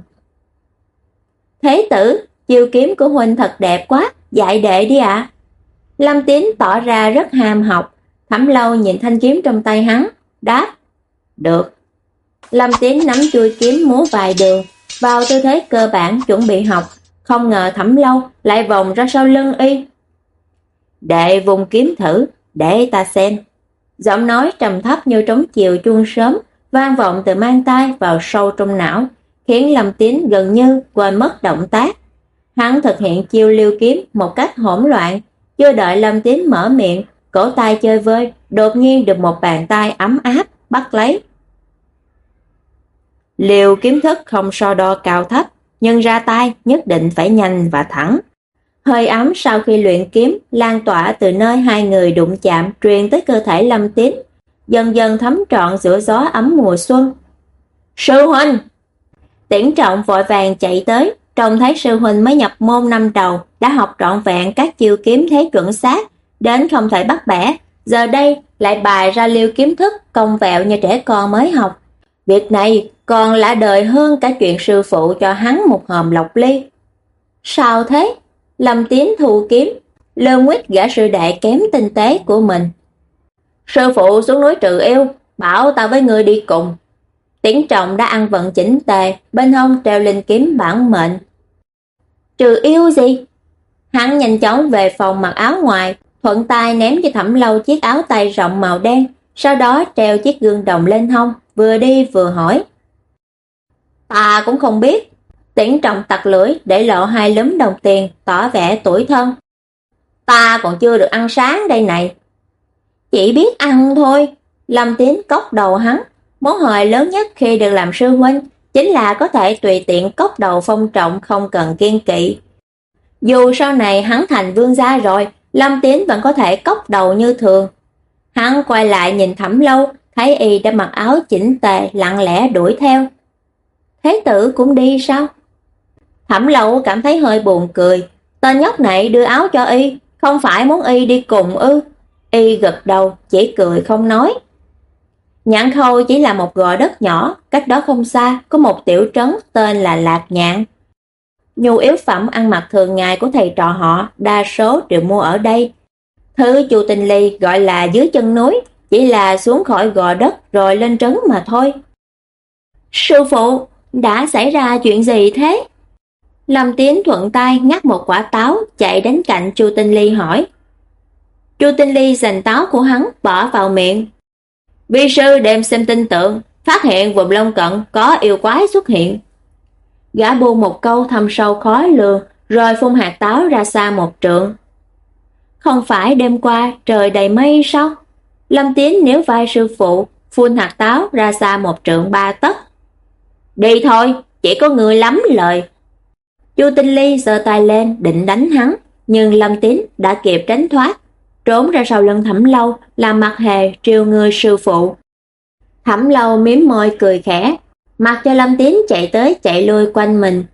Thế tử, chiêu kiếm của huynh thật đẹp quá, dạy đệ đi ạ. Lâm Tín tỏ ra rất ham học, Thẩm Lâu nhìn thanh kiếm trong tay hắn, đáp: "Được." Lâm Tín nắm chuôi kiếm múa vài đường, vào tư thế cơ bản chuẩn bị học, không ngờ Thẩm Lâu lại vòng ra sau lưng y. "Đệ vùng kiếm thử, để ta xem." Giọng nói trầm thấp như trống chiều chuông sớm, vang vọng từ mang tay vào sâu trong não, khiến Lâm Tín gần như quên mất động tác. Hắn thực hiện chiêu liêu kiếm một cách hỗn loạn, chưa đợi Lâm Tín mở miệng, cổ tay chơi vơi, đột nhiên được một bàn tay ấm áp bắt lấy. Liều kiếm thức không so đo cao thấp, nhưng ra tay nhất định phải nhanh và thẳng. Hơi ấm sau khi luyện kiếm lan tỏa từ nơi hai người đụng chạm truyền tới cơ thể Lâm Tín, dần dần thấm trọn giữa gió ấm mùa xuân. Sư huynh! Tiễn trọng vội vàng chạy tới, trông thấy sư huynh mới nhập môn năm đầu, đã học trọn vẹn các chiêu kiếm thế chuẩn xác, đến không thể bắt bẻ, giờ đây lại bài ra liêu kiếm thức công vẹo như trẻ con mới học. Việc này còn lạ đời hơn cả chuyện sư phụ cho hắn một hòm lọc ly. Sao thế? Lâm Tiến thù kiếm, lơ nguyết gã sư đệ kém tinh tế của mình. Sư phụ xuống núi trừ yêu, bảo ta với người đi cùng. Tiễn trọng đã ăn vận chỉnh tề, bên hông treo linh kiếm bản mệnh. Trừ yêu gì? Hắn nhanh chóng về phòng mặc áo ngoài, thuận tay ném cho Thẩm Lâu chiếc áo tay rộng màu đen, sau đó treo chiếc gương đồng lên hông, vừa đi vừa hỏi. Ta cũng không biết. Tiễn trọng tặc lưỡi để lộ hai lúm đồng tiền, tỏ vẻ tuổi thân. Ta còn chưa được ăn sáng đây này. Chỉ biết ăn thôi. Lâm Tín cốc đầu hắn. Món hời lớn nhất khi được làm sư huynh chính là có thể tùy tiện cốc đầu phong trọng không cần kiên kỵ. Dù sau này hắn thành vương gia rồi, Lâm tiến vẫn có thể cốc đầu như thường. Hắn quay lại nhìn thẩm lâu, thấy y đã mặc áo chỉnh tề lặng lẽ đuổi theo. Thế tử cũng đi sao? Thẩm lâu cảm thấy hơi buồn cười, tên nhóc này đưa áo cho y, không phải muốn y đi cùng ư? Y gật đầu, chỉ cười không nói. Nhạn khâu chỉ là một gò đất nhỏ, cách đó không xa có một tiểu trấn tên là Lạc Nhạn. Nhu yếu phẩm ăn mặc thường ngày của thầy trò họ đa số đều mua ở đây. Thứ chu tình ly gọi là dưới chân núi, chỉ là xuống khỏi gò đất rồi lên trấn mà thôi. Sư phụ, đã xảy ra chuyện gì thế? Lâm Tiến thuận tay ngắt một quả táo, chạy đến cạnh Chu Tinh Ly hỏi. Chu Tinh Ly giành táo của hắn bỏ vào miệng. Vi sư đem xem tin tượng, phát hiện vùng lông cận có yêu quái xuất hiện. Gã buông một câu thầm sâu khói lường, rồi phun hạt táo ra xa một trượng. Không phải đêm qua trời đầy mây sao? Lâm Tiến nếu vai sư phụ, phun hạt táo ra xa một trượng ba tấc. Đi thôi, chỉ có người lắm lời. Chu Tinh Ly giơ tay lên định đánh hắn, nhưng Lâm Tín đã kịp tránh thoát, trốn ra sau lưng Thẩm Lâu, làm mặt hề triều người sư phụ. Thẩm Lâu miếm môi cười khẽ, mặc cho Lâm Tín chạy tới chạy lui quanh mình.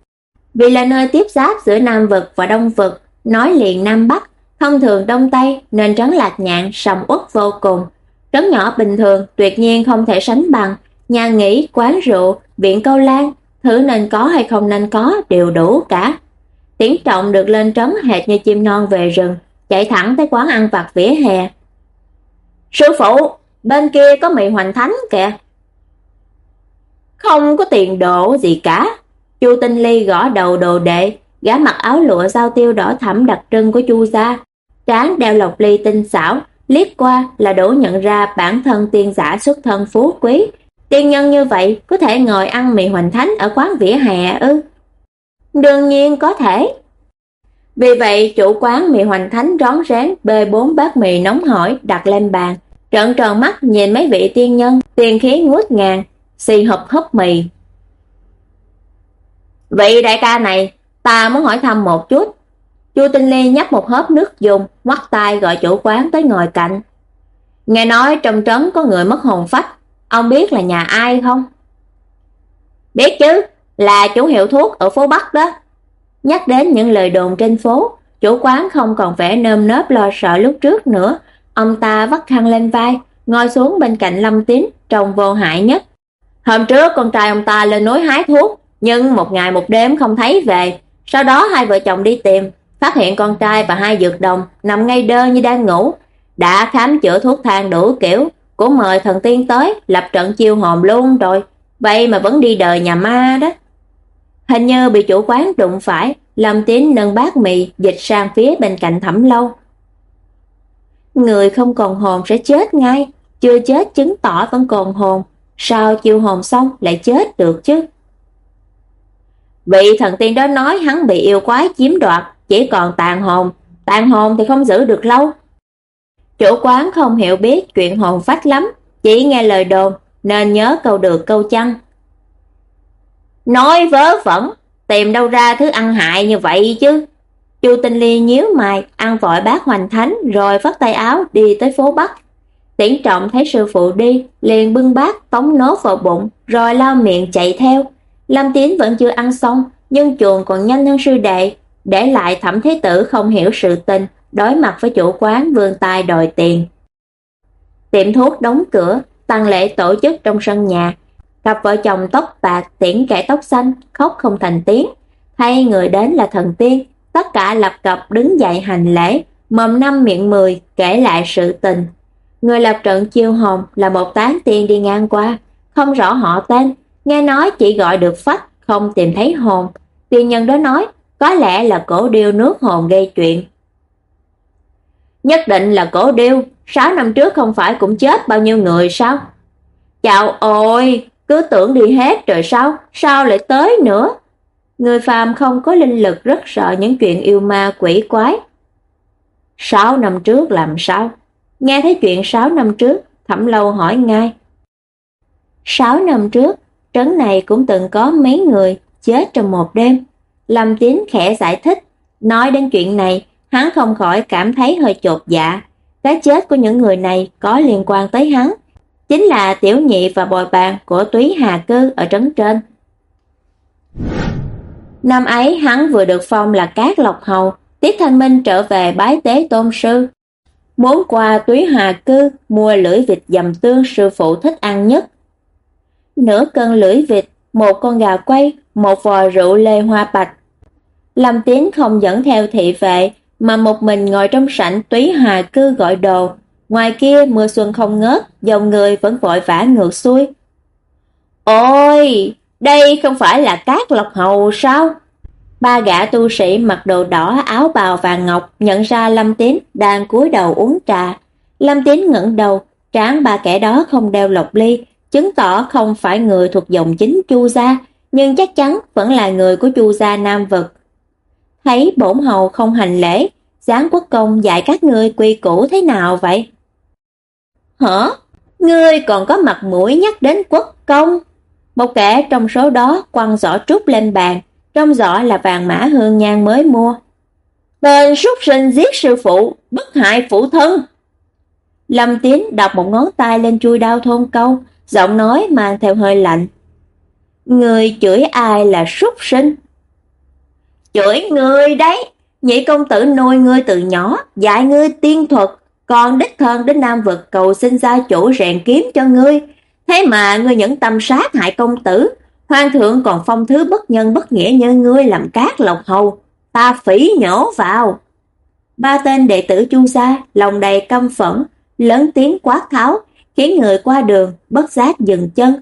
Vì là nơi tiếp giáp giữa Nam vực và Đông vực, nói liền Nam Bắc, thông thường Đông Tây nên trấn Lạc Nhạn sầm uất vô cùng. Trấn nhỏ bình thường tuyệt nhiên không thể sánh bằng, nhà nghỉ, quán rượu, viện câu lan, thứ nên có hay không nên có đều đủ cả. Tiến trọng được lên trấn hệt như chim non về rừng, chạy thẳng tới quán ăn vặt vỉa hè. Sư phụ, bên kia có mì hoành thánh kìa. Không có tiền đổ gì cả. Chu Tinh Ly gõ đầu đồ đệ, gã mặc áo lụa giao tiêu đỏ thẫm đặc trưng của Chu gia, trán đeo lộc ly tinh xảo, liếc qua là đủ nhận ra bản thân tiên giả xuất thân phú quý. Tiên nhân như vậy có thể ngồi ăn mì hoành thánh ở quán vỉa hè ư? Đương nhiên có thể. Vì vậy, chủ quán mì hoành thánh rón rén bê bốn bát mì nóng hổi đặt lên bàn, trợn tròn mắt nhìn mấy vị tiên nhân, tiền khí ngút ngàn, xì hộp hấp mì. Vị đại ca này, ta muốn hỏi thăm một chút. Chu Tinh Ly nhấp một hớp nước dùng, ngoắt tay gọi chủ quán tới ngồi cạnh. Nghe nói trong trấn có người mất hồn phách, ông biết là nhà ai không? Biết chứ, là chủ hiệu thuốc ở phố Bắc đó. Nhắc đến những lời đồn trên phố, chủ quán không còn vẻ nơm nớp lo sợ lúc trước nữa, ông ta vắt khăn lên vai, ngồi xuống bên cạnh Lâm Tín, trông vô hại nhất. Hôm trước con trai ông ta lên núi hái thuốc, nhưng một ngày một đêm không thấy về. Sau đó hai vợ chồng đi tìm, phát hiện con trai và hai dược đồng nằm ngay đơ như đang ngủ. Đã khám chữa thuốc thang đủ kiểu, cũng mời thần tiên tới, lập trận chiêu hồn luôn rồi. Vậy mà vẫn đi đời nhà ma đó. Hình như bị chủ quán đụng phải, Lâm Tín nâng bát mì dịch sang phía bên cạnh thẩm lâu. Người không còn hồn sẽ chết ngay, chưa chết chứng tỏ vẫn còn hồn, sao chiêu hồn xong lại chết được chứ? Vị thần tiên đó nói hắn bị yêu quái chiếm đoạt, chỉ còn tàn hồn, tàn hồn thì không giữ được lâu. Chủ quán không hiểu biết chuyện hồn phách lắm, chỉ nghe lời đồn nên nhớ câu được câu chăng. Nói vớ vẩn, tìm đâu ra thứ ăn hại như vậy chứ. Chu Tinh Ly nhíu mày, ăn vội bát hoành thánh rồi vắt tay áo đi tới phố Bắc. Tiễn trọng thấy sư phụ đi, liền bưng bát tống nốt vào bụng, rồi lao miệng chạy theo. Lâm Tiến vẫn chưa ăn xong, nhưng chuồng còn nhanh hơn sư đệ, để lại thẩm thế tử không hiểu sự tình, đối mặt với chủ quán vươn tay đòi tiền. Tiệm thuốc đóng cửa, tăng lễ tổ chức trong sân nhà. Cặp vợ chồng tóc bạc tiễn kẻ tóc xanh, khóc không thành tiếng. Hay người đến là thần tiên, tất cả lập cập đứng dậy hành lễ, mồm năm miệng mười kể lại sự tình. Người lập trận chiêu hồn là một tán tiên đi ngang qua, không rõ họ tên, nghe nói chỉ gọi được phách, không tìm thấy hồn. Tiên nhân đó nói, có lẽ là cổ điêu nước hồn gây chuyện. Nhất định là cổ điêu, 6 năm trước không phải cũng chết bao nhiêu người sao? Chào ôi, cứ tưởng đi hết rồi sao, sao lại tới nữa? Người phàm không có linh lực rất sợ những chuyện yêu ma quỷ quái. 6 năm trước làm sao? Nghe thấy chuyện 6 năm trước, Thẩm Lâu hỏi ngay. 6 năm trước, trấn này cũng từng có mấy người chết trong một đêm. Lâm Tín khẽ giải thích, nói đến chuyện này, hắn không khỏi cảm thấy hơi chột dạ. Cái chết của những người này có liên quan tới hắn, chính là tiểu nhị và bồi bàn của túy Hà Cư ở trấn trên. Năm ấy hắn vừa được phong là Cát Lộc Hầu, Tiết Thanh Minh trở về bái tế tôn sư. Muốn qua túy Hà Cư mua lưỡi vịt dầm tương sư phụ thích ăn nhất. Nửa cân lưỡi vịt, một con gà quay, một vò rượu lê hoa bạch. Lâm Tiến không dẫn theo thị vệ, mà một mình ngồi trong sảnh túy Hà Cư gọi đồ. Ngoài kia mưa xuân không ngớt, dòng người vẫn vội vã ngược xuôi. Ôi, đây không phải là cát lộc hầu sao? Ba gã tu sĩ mặc đồ đỏ áo bào vàng ngọc nhận ra Lâm Tín đang cúi đầu uống trà. Lâm Tín ngẩng đầu, trán ba kẻ đó không đeo lộc ly, chứng tỏ không phải người thuộc dòng chính Chu gia, nhưng chắc chắn vẫn là người của Chu gia Nam vực. Thấy bổn hầu không hành lễ, giáng quốc công dạy các ngươi quy củ thế nào vậy? Hả? Ngươi còn có mặt mũi nhắc đến quốc công? Một kẻ trong số đó quăng giỏ trúc lên bàn, trong giỏ là vàng mã hương nhang mới mua. Tên súc sinh giết sư phụ, bất hại phụ thân. Lâm Tiến đọc một ngón tay lên chui đao thôn câu, giọng nói mang theo hơi lạnh. Người chửi ai là súc sinh? Chửi người đấy, nhị công tử nuôi ngươi từ nhỏ, dạy ngươi tiên thuật, còn đích thân đến Nam vực cầu xin gia chủ rèn kiếm cho ngươi. Thế mà ngươi nhẫn tâm sát hại công tử, hoàng thượng còn phong thứ bất nhân bất nghĩa như ngươi làm cát lộc hầu, ta phỉ nhổ vào. Ba tên đệ tử Chu gia lòng đầy căm phẫn, lớn tiếng quát tháo, khiến người qua đường bất giác dừng chân.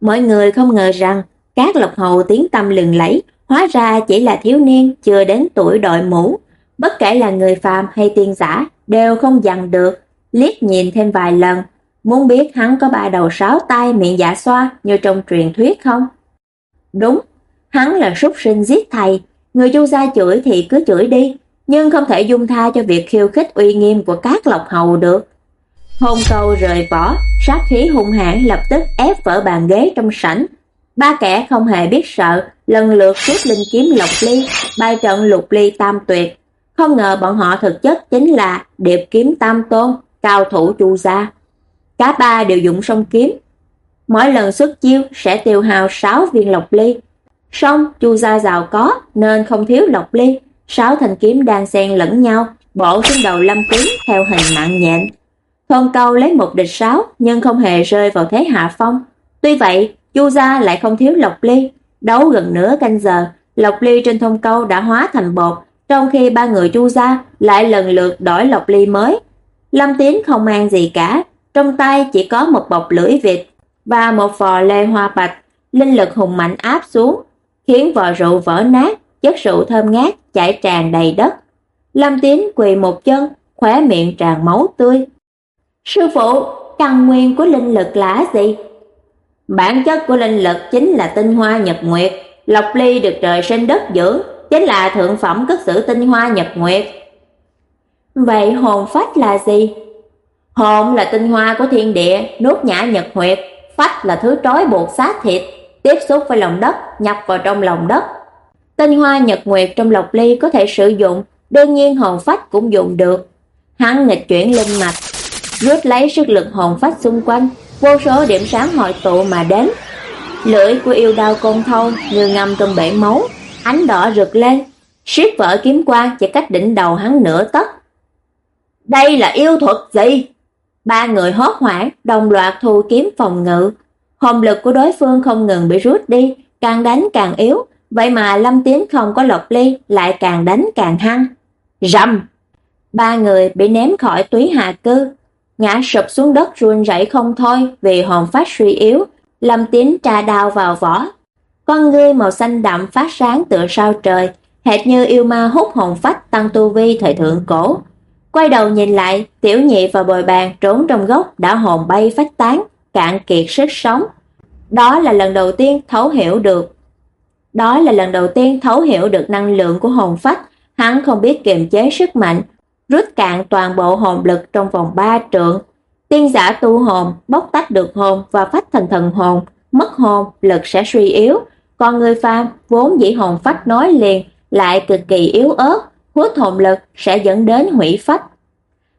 Mọi người không ngờ rằng Cát Lộc Hầu tiếng tâm lừng lẫy, hóa ra chỉ là thiếu niên chưa đến tuổi đội mũ. Bất kể là người phàm hay tiên giả, đều không dằn được, liếc nhìn thêm vài lần, muốn biết hắn có ba đầu sáu tay miệng dạ xoa như trong truyền thuyết không? Đúng, hắn là súc sinh giết thầy, người chu gia chửi thì cứ chửi đi, nhưng không thể dung tha cho việc khiêu khích uy nghiêm của các lộc hầu được. Hôn câu rời vỏ, sát khí hung hãn lập tức ép vỡ bàn ghế trong sảnh. Ba kẻ không hề biết sợ, lần lượt rút linh kiếm lộc ly, bài trận lục ly tam tuyệt. Không ngờ bọn họ thực chất chính là điệp kiếm tam tôn, cao thủ chu gia. Cả ba đều dụng song kiếm. Mỗi lần xuất chiêu sẽ tiêu hao 6 viên lộc ly. Song chu gia giàu có nên không thiếu lộc ly. Sáu thanh kiếm đang xen lẫn nhau, bổ xuống đầu lâm kiếm theo hình mạng nhện. Thôn câu lấy một địch sáu nhưng không hề rơi vào thế hạ phong. Tuy vậy, Chu gia lại không thiếu Lộc Ly, đấu gần nửa canh giờ, Lộc Ly trên thôn câu đã hóa thành bột, trong khi ba người Chu gia lại lần lượt đổi lọc Ly mới. Lâm Tiến không mang gì cả, trong tay chỉ có một bọc lưỡi vịt và một vò lê hoa bạch, linh lực hùng mạnh áp xuống, khiến vò rượu vỡ nát, chất rượu thơm ngát chảy tràn đầy đất. Lâm Tiến quỳ một chân, khóe miệng tràn máu tươi. Sư phụ, căn nguyên của linh lực là gì? Bản chất của linh lực chính là tinh hoa nhật nguyệt, lọc Ly được trời sinh đất dưỡng, chính là thượng phẩm cất giữ tinh hoa nhật nguyệt. Vậy hồn phách là gì? Hồn là tinh hoa của thiên địa, nuốt nhã nhật huyệt, phách là thứ trói buộc xác thịt, tiếp xúc với lòng đất, nhập vào trong lòng đất. Tinh hoa nhật nguyệt trong lộc ly có thể sử dụng, đương nhiên hồn phách cũng dùng được. Hắn nghịch chuyển linh mạch, rút lấy sức lực hồn phách xung quanh, vô số điểm sáng hội tụ mà đến. Lưỡi của yêu đao côn thâu như ngâm trong bể máu, ánh đỏ rực lên, siết vỡ kiếm quang chỉ cách đỉnh đầu hắn nửa tấc. Đây là yêu thuật gì? Ba người hốt hoảng, đồng loạt thu kiếm phòng ngự. Hồn lực của đối phương không ngừng bị rút đi, càng đánh càng yếu, vậy mà Lâm Tiến không có lộc ly, lại càng đánh càng hăng. Rầm! Ba người bị ném khỏi túy hạ cư, ngã sụp xuống đất run rẩy không thôi vì hồn phát suy yếu. Lâm Tiến tra đao vào vỏ. Con ngươi màu xanh đậm phát sáng tựa sao trời, hệt như yêu ma hút hồn phách tăng tu vi thời thượng cổ. Quay đầu nhìn lại, tiểu nhị và bồi bàn trốn trong góc đã hồn bay phách tán, cạn kiệt sức sống. Đó là lần đầu tiên thấu hiểu được. Đó là lần đầu tiên thấu hiểu được năng lượng của hồn phách, hắn không biết kiềm chế sức mạnh, rút cạn toàn bộ hồn lực trong vòng ba trượng. Tiên giả tu hồn, bóc tách được hồn và phách thành thần hồn, mất hồn, lực sẽ suy yếu, còn người phàm vốn dĩ hồn phách nói liền lại cực kỳ yếu ớt, hút hồn lực sẽ dẫn đến hủy phách.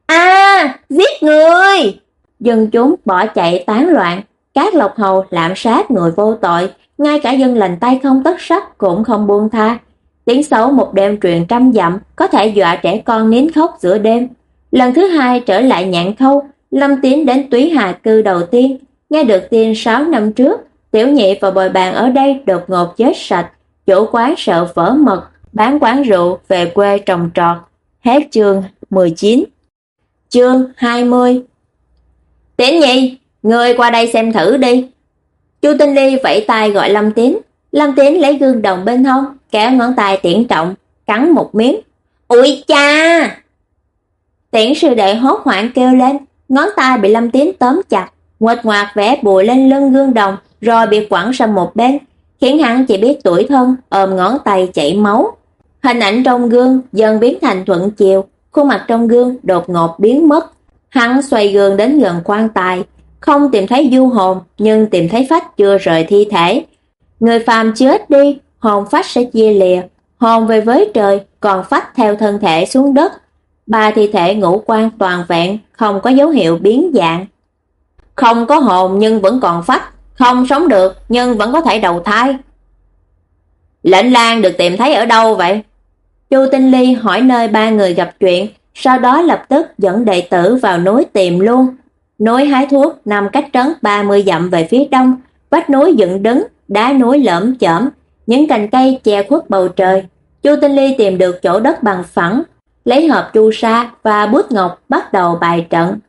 A, giết người! Dân chúng bỏ chạy tán loạn, các lộc hầu lạm sát người vô tội, ngay cả dân lành tay không tất sắc cũng không buông tha. Tiếng xấu một đêm truyền trăm dặm có thể dọa trẻ con nín khóc giữa đêm. Lần thứ hai trở lại nhạn khâu, Lâm Tiến đến túy hà cư đầu tiên, nghe được tin 6 năm trước, tiểu nhị và bồi bàn ở đây đột ngột chết sạch, chủ quán sợ vỡ mật, bán quán rượu về quê trồng trọt. Hết chương 19 Chương 20 Tiến nhi, người qua đây xem thử đi. Chu Tinh Ly vẫy tay gọi Lâm Tiến. Lâm Tiến lấy gương đồng bên hông, kéo ngón tay tiễn trọng, cắn một miếng. Ui cha! Tiễn sư đệ hốt hoảng kêu lên, ngón tay bị Lâm Tiến tóm chặt, ngoệt ngoạt vẽ bụi lên lưng gương đồng, rồi bị quẳng sang một bên, khiến hắn chỉ biết tuổi thân, ôm ngón tay chảy máu. Hình ảnh trong gương dần biến thành thuận chiều, khuôn mặt trong gương đột ngột biến mất. Hắn xoay gương đến gần quan tài, không tìm thấy du hồn nhưng tìm thấy phách chưa rời thi thể. Người phàm chết đi, hồn phách sẽ chia lìa, hồn về với trời, còn phách theo thân thể xuống đất. Ba thi thể ngũ quan toàn vẹn, không có dấu hiệu biến dạng. Không có hồn nhưng vẫn còn phách, không sống được nhưng vẫn có thể đầu thai. Lệnh Lan được tìm thấy ở đâu vậy? Chu Tinh Ly hỏi nơi ba người gặp chuyện, sau đó lập tức dẫn đệ tử vào núi tìm luôn. Núi hái thuốc nằm cách trấn 30 dặm về phía đông, vách núi dựng đứng, đá núi lởm chởm, những cành cây che khuất bầu trời. Chu Tinh Ly tìm được chỗ đất bằng phẳng, lấy hộp chu sa và bút ngọc bắt đầu bài trận.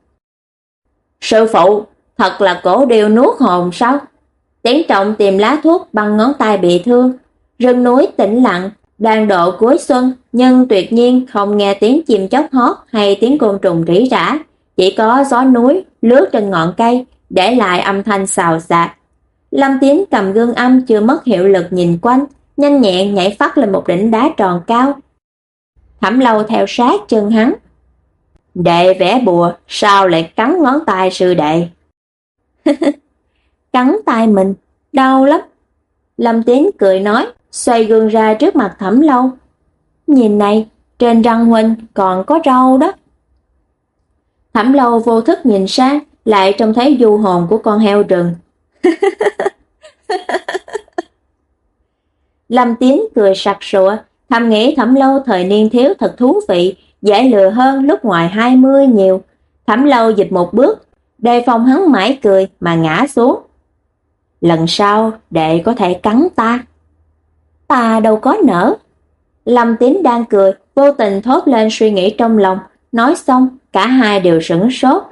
Sư phụ, thật là cổ đều nuốt hồn sao? Tiến trọng tìm lá thuốc bằng ngón tay bị thương. Rừng núi tĩnh lặng, đang độ cuối xuân, nhưng tuyệt nhiên không nghe tiếng chim chóc hót hay tiếng côn trùng rỉ rả, chỉ có gió núi lướt trên ngọn cây, để lại âm thanh xào xạc. Lâm Tiến cầm gương âm chưa mất hiệu lực nhìn quanh, nhanh nhẹn nhảy phát lên một đỉnh đá tròn cao. Thẩm lâu theo sát chân hắn. Đệ vẽ bùa, sao lại cắn ngón tay sư đệ? cắn tay mình, đau lắm. Lâm Tiến cười nói, xoay gương ra trước mặt thẩm lâu. Nhìn này, trên răng huynh còn có rau đó. Thẩm lâu vô thức nhìn sang, lại trông thấy du hồn của con heo rừng. Lâm Tiến cười sặc sụa, thầm nghĩ thẩm lâu thời niên thiếu thật thú vị, dễ lừa hơn lúc ngoài 20 nhiều. Thẩm lâu dịch một bước, đề phòng hắn mãi cười mà ngã xuống. Lần sau, đệ có thể cắn ta. Ta đâu có nở. Lâm Tín đang cười, vô tình thốt lên suy nghĩ trong lòng. Nói xong, cả hai đều sửng sốt.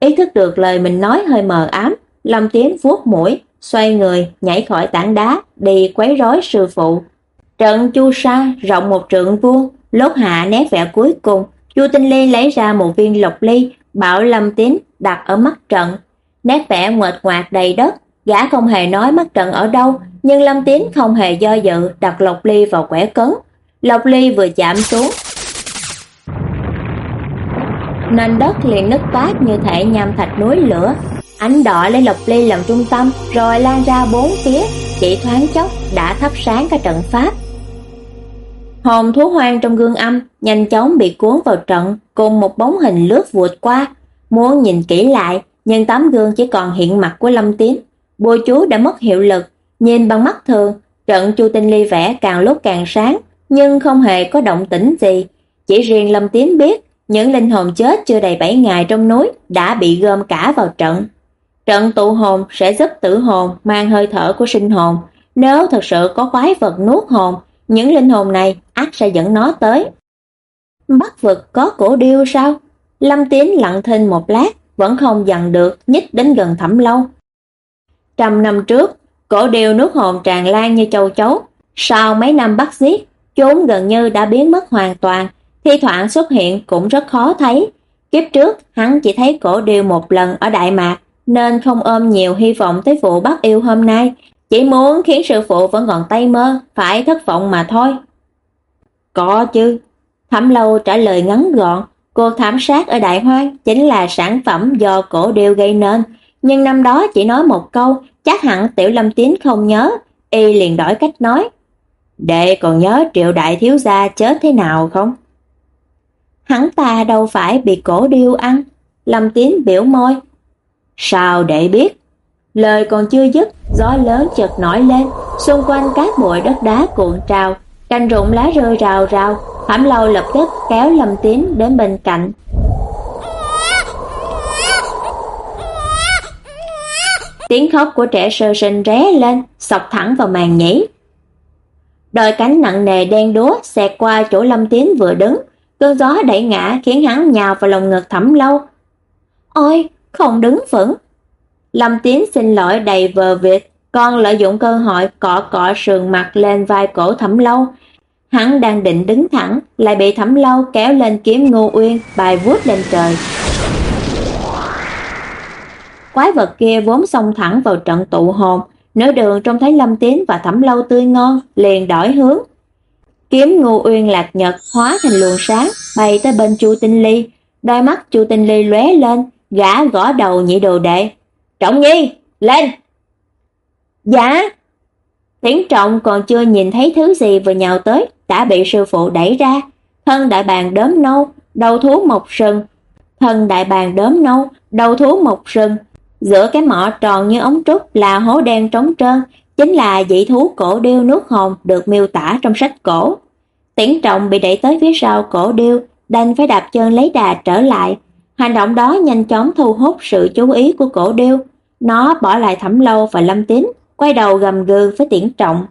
Ý thức được lời mình nói hơi mờ ám. Lâm Tín vuốt mũi, xoay người, nhảy khỏi tảng đá, đi quấy rối sư phụ. Trận chu sa rộng một trượng vuông, lốt hạ nét vẽ cuối cùng, Chu Tinh Ly lấy ra một viên lộc ly, bảo Lâm Tín đặt ở mắt trận. Nét vẽ nguệch ngoạc đầy đất, gã không hề nói mắt trận ở đâu, nhưng Lâm Tín không hề do dự đặt lộc ly vào quẻ cấn. Lộc ly vừa chạm xuống, nền đất liền nứt toát như thể nham thạch núi lửa. Ánh đỏ lấy lộc ly làm trung tâm, rồi lan ra bốn phía, chỉ thoáng chốc đã thắp sáng cả trận pháp. Hồn thú hoang trong gương âm nhanh chóng bị cuốn vào trận cùng một bóng hình lướt vụt qua. Muốn nhìn kỹ lại, nhưng tấm gương chỉ còn hiện mặt của Lâm Tiến. Bùa chú đã mất hiệu lực, nhìn bằng mắt thường, trận Chu Tinh Ly vẽ càng lúc càng sáng, nhưng không hề có động tĩnh gì. Chỉ riêng Lâm Tiến biết, những linh hồn chết chưa đầy 7 ngày trong núi đã bị gom cả vào trận. Trận tụ hồn sẽ giúp tử hồn mang hơi thở của sinh hồn. Nếu thật sự có quái vật nuốt hồn, những linh hồn này ác sẽ dẫn nó tới. Bắc vực có cổ điêu sao? Lâm Tiến lặng thinh một lát, vẫn không dằn được nhích đến gần thẩm lâu. Trăm năm trước, cổ điêu nước hồn tràn lan như châu chấu. Sau mấy năm bắt giết, chúng gần như đã biến mất hoàn toàn, thi thoảng xuất hiện cũng rất khó thấy. Kiếp trước, hắn chỉ thấy cổ điêu một lần ở Đại Mạc, nên không ôm nhiều hy vọng tới vụ bắt yêu hôm nay, chỉ muốn khiến sư phụ vẫn còn tay mơ, phải thất vọng mà thôi. Có chứ. Thẩm lâu trả lời ngắn gọn, cuộc thảm sát ở Đại Hoang chính là sản phẩm do cổ điêu gây nên, nhưng năm đó chỉ nói một câu, chắc hẳn Tiểu Lâm Tín không nhớ, y liền đổi cách nói. Đệ còn nhớ triệu đại thiếu gia chết thế nào không? Hắn ta đâu phải bị cổ điêu ăn, Lâm Tín biểu môi. Sao đệ biết? Lời còn chưa dứt, gió lớn chợt nổi lên, xung quanh các bụi đất đá cuộn trào, cành rụng lá rơi rào rào, Thẩm Lâu lập tức kéo Lâm Tín đến bên cạnh. Tiếng khóc của trẻ sơ sinh ré lên, sọc thẳng vào màn nhĩ. Đôi cánh nặng nề đen đúa xẹt qua chỗ Lâm Tín vừa đứng, cơn gió đẩy ngã khiến hắn nhào vào lòng ngực Thẩm Lâu. "Ôi, không đứng vững." Lâm Tín xin lỗi đầy vờ vịt, con lợi dụng cơ hội cọ cọ sườn mặt lên vai cổ Thẩm Lâu. Hắn đang định đứng thẳng, lại bị Thẩm Lâu kéo lên kiếm Ngô Uyên, bài vuốt lên trời. Quái vật kia vốn xông thẳng vào trận tụ hồn, nửa đường trông thấy Lâm Tín và Thẩm Lâu tươi ngon, liền đổi hướng. Kiếm Ngô Uyên lạc nhật hóa thành luồng sáng, bay tới bên Chu Tinh Ly, đôi mắt Chu Tinh Ly lóe lên, gã gõ đầu nhị đồ đệ. Trọng Nhi, lên! Dạ! Tiễn trọng còn chưa nhìn thấy thứ gì vừa nhào tới, đã bị sư phụ đẩy ra. Thân đại bàng đốm nâu, đầu thú mộc sừng. Thân đại bàng đốm nâu, đầu thú mộc sừng. Giữa cái mỏ tròn như ống trúc là hố đen trống trơn, chính là dị thú cổ điêu nước hồn được miêu tả trong sách cổ. Tiễn trọng bị đẩy tới phía sau cổ điêu, đành phải đạp chân lấy đà trở lại, Hành động đó nhanh chóng thu hút sự chú ý của cổ điêu. Nó bỏ lại thẩm lâu và lâm tín, quay đầu gầm gừ với tiễn trọng.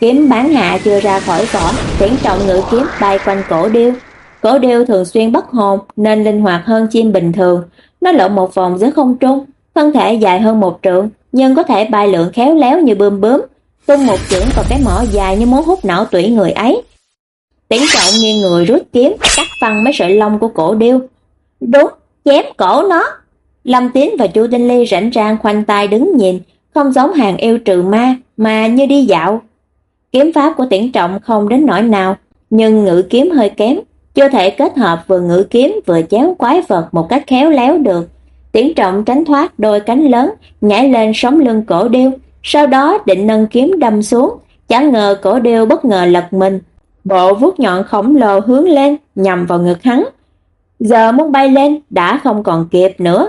Kiếm bán hạ chưa ra khỏi vỏ, tiễn trọng ngự kiếm bay quanh cổ điêu. Cổ điêu thường xuyên bất hồn nên linh hoạt hơn chim bình thường. Nó lộn một vòng dưới không trung, thân thể dài hơn một trượng, nhưng có thể bay lượn khéo léo như bươm bướm, tung một chưởng vào cái mỏ dài như muốn hút não tủy người ấy. Tiễn trọng nghiêng người rút kiếm, cắt phăng mấy sợi lông của cổ điêu, Đúng, chém cổ nó. Lâm tiến và Chu đinh Ly rảnh rang khoanh tay đứng nhìn, không giống hàng yêu trừ ma, mà như đi dạo. Kiếm pháp của tiễn trọng không đến nỗi nào, nhưng ngự kiếm hơi kém, chưa thể kết hợp vừa ngự kiếm vừa chém quái vật một cách khéo léo được. Tiễn trọng tránh thoát đôi cánh lớn, nhảy lên sống lưng cổ điêu, sau đó định nâng kiếm đâm xuống, chẳng ngờ cổ điêu bất ngờ lật mình. Bộ vuốt nhọn khổng lồ hướng lên, nhằm vào ngực hắn, giờ muốn bay lên đã không còn kịp nữa.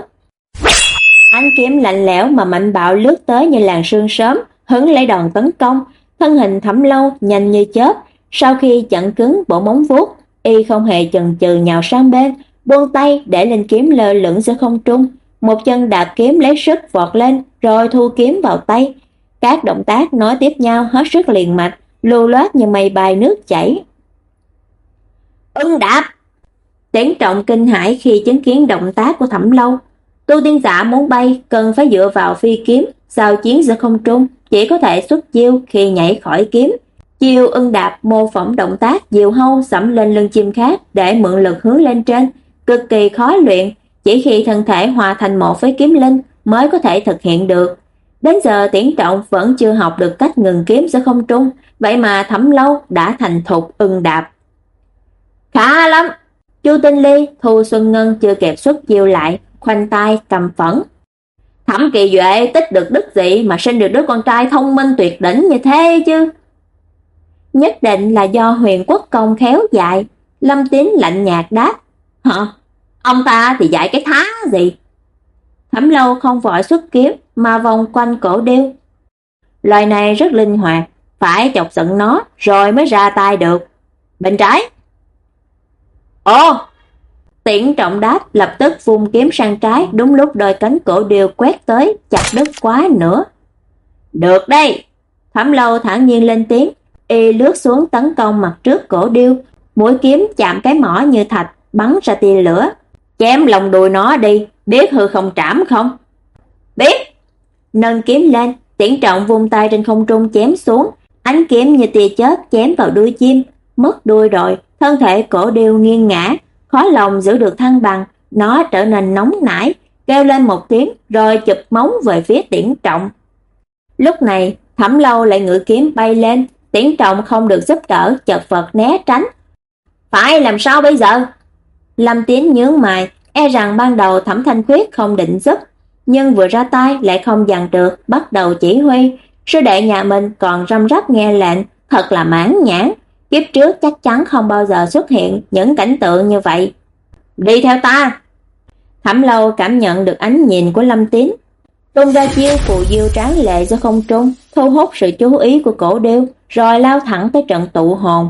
Ánh kiếm lạnh lẽo mà mạnh bạo lướt tới như làn sương sớm, hứng lấy đòn tấn công, thân hình thẩm lâu nhanh như chớp, sau khi chặn cứng bộ móng vuốt, y không hề chần chừ nhào sang bên, buông tay để lên kiếm lơ lửng giữa không trung, một chân đạp kiếm lấy sức vọt lên, rồi thu kiếm vào tay. Các động tác nối tiếp nhau hết sức liền mạch, lưu loát như mây bài nước chảy. Ưng đạp! Tiếng trọng kinh hãi khi chứng kiến động tác của Thẩm Lâu. Tu tiên giả muốn bay cần phải dựa vào phi kiếm, sao chiến giữa không trung, chỉ có thể xuất chiêu khi nhảy khỏi kiếm. Chiêu ưng đạp mô phỏng động tác diều hâu sẫm lên lưng chim khác để mượn lực hướng lên trên, cực kỳ khó luyện, chỉ khi thân thể hòa thành một với kiếm linh mới có thể thực hiện được. Đến giờ Tiễn Trọng vẫn chưa học được cách ngừng kiếm giữa không trung, vậy mà Thẩm Lâu đã thành thục ưng đạp. Khá lắm! Chu Tinh Ly, Thu Xuân Ngân chưa kịp xuất chiêu lại, khoanh tay cầm phẫn. Thẩm Kỳ Duệ tích được đức gì mà sinh được đứa con trai thông minh tuyệt đỉnh như thế chứ? Nhất định là do huyền quốc công khéo dạy, Lâm Tín lạnh nhạt đáp. Hả? Ông ta thì dạy cái thá gì? Thẩm lâu không vội xuất kiếm mà vòng quanh cổ điêu. Loài này rất linh hoạt, phải chọc giận nó rồi mới ra tay được. Bên trái. Ồ! Tiễn trọng đáp lập tức vung kiếm sang trái đúng lúc đôi cánh cổ điêu quét tới chặt đứt quá nữa. Được đây! Thẩm lâu thản nhiên lên tiếng, y lướt xuống tấn công mặt trước cổ điêu, mũi kiếm chạm cái mỏ như thạch, bắn ra tia lửa. Chém lòng đùi nó đi, biết hư không trảm không? Biết! Nâng kiếm lên, tiễn trọng vung tay trên không trung chém xuống, ánh kiếm như tia chớp chém vào đuôi chim, mất đuôi rồi, thân thể cổ điêu nghiêng ngã, khó lòng giữ được thăng bằng, nó trở nên nóng nảy, kêu lên một tiếng rồi chụp móng về phía tiễn trọng. Lúc này, Thẩm Lâu lại ngự kiếm bay lên, tiễn trọng không được giúp đỡ, chật vật né tránh. Phải làm sao bây giờ? Lâm Tiến nhướng mày, e rằng ban đầu Thẩm Thanh Khuyết không định giúp, nhưng vừa ra tay lại không dằn được, bắt đầu chỉ huy. Sư đệ nhà mình còn răm rắp nghe lệnh, thật là mãn nhãn. Kiếp trước chắc chắn không bao giờ xuất hiện những cảnh tượng như vậy. Đi theo ta! Thẩm lâu cảm nhận được ánh nhìn của Lâm Tín. Tung ra chiêu phù diêu tráng lệ do không trung, thu hút sự chú ý của cổ điêu, rồi lao thẳng tới trận tụ hồn.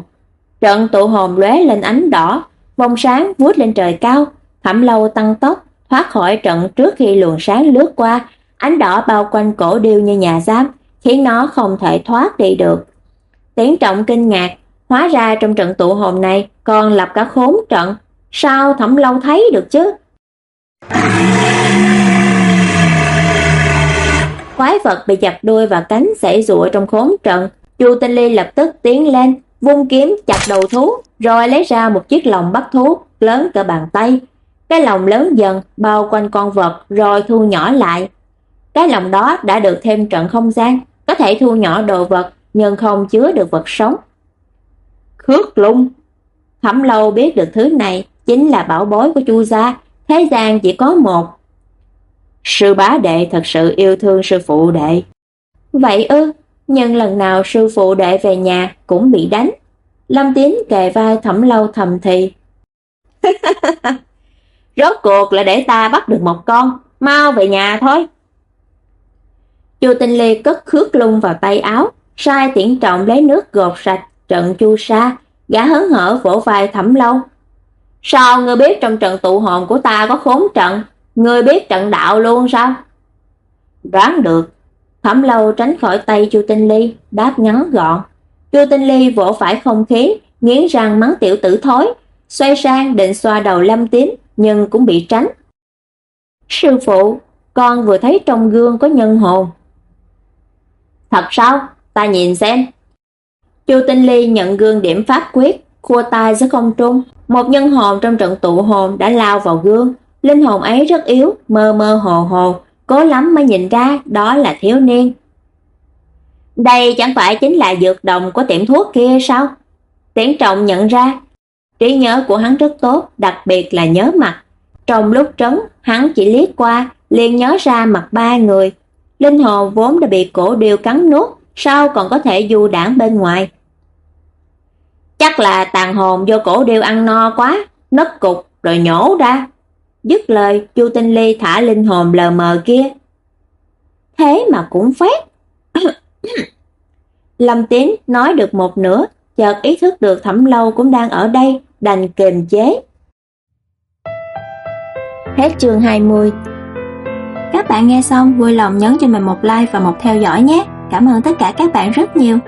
Trận tụ hồn lóe lên ánh đỏ, vòng sáng vút lên trời cao, Thẩm lâu tăng tốc, thoát khỏi trận trước khi luồng sáng lướt qua, ánh đỏ bao quanh cổ điêu như nhà giam, khiến nó không thể thoát đi được. Tiến trọng kinh ngạc, hóa ra trong trận tụ hồn này còn lập cả khốn trận, sao thẩm lâu thấy được chứ? Quái vật bị chặt đuôi và cánh xảy rụa trong khốn trận, Chu Tinh Ly lập tức tiến lên, vung kiếm chặt đầu thú, rồi lấy ra một chiếc lồng bắt thú lớn cỡ bàn tay. Cái lồng lớn dần bao quanh con vật rồi thu nhỏ lại. Cái lồng đó đã được thêm trận không gian, có thể thu nhỏ đồ vật nhưng không chứa được vật sống. Khước lung Thẩm lâu biết được thứ này chính là bảo bối của Chu gia, thế gian chỉ có một. Sư bá đệ thật sự yêu thương sư phụ đệ. Vậy ư, nhưng lần nào sư phụ đệ về nhà cũng bị đánh. Lâm Tín kề vai thẩm lâu thầm thì. Rốt cuộc là để ta bắt được một con, mau về nhà thôi. Chu Tinh Ly cất khước lung vào tay áo, sai tiễn trọng lấy nước gột sạch trận chu sa, gã hớn hở vỗ vai thẩm lâu. Sao ngươi biết trong trận tụ hồn của ta có khốn trận, ngươi biết trận đạo luôn sao? Đoán được, thẩm lâu tránh khỏi tay Chu Tinh Ly, đáp ngắn gọn. Chu Tinh Ly vỗ phải không khí, nghiến răng mắng tiểu tử thối, xoay sang định xoa đầu Lâm Tín, nhưng cũng bị tránh. Sư phụ, con vừa thấy trong gương có nhân hồn. Thật sao? Ta nhìn xem. Chu Tinh Ly nhận gương điểm pháp quyết, khua tay giữa không trung. Một nhân hồn trong trận tụ hồn đã lao vào gương. Linh hồn ấy rất yếu, mơ mơ hồ hồ, cố lắm mới nhìn ra đó là thiếu niên. Đây chẳng phải chính là dược đồng của tiệm thuốc kia sao? Tiễn trọng nhận ra, trí nhớ của hắn rất tốt, đặc biệt là nhớ mặt. Trong lúc trấn, hắn chỉ liếc qua, liền nhớ ra mặt ba người. Linh hồn vốn đã bị cổ điều cắn nuốt, sao còn có thể du đảng bên ngoài. Chắc là tàn hồn do cổ điêu ăn no quá, nấc cục rồi nhổ ra. Dứt lời, Chu Tinh Ly thả linh hồn lờ mờ kia. Thế mà cũng phép. Lâm Tín nói được một nửa, chợt ý thức được Thẩm Lâu cũng đang ở đây, đành kiềm chế. Hết chương 20 Các bạn nghe xong vui lòng nhấn cho mình một like và một theo dõi nhé. Cảm ơn tất cả các bạn rất nhiều.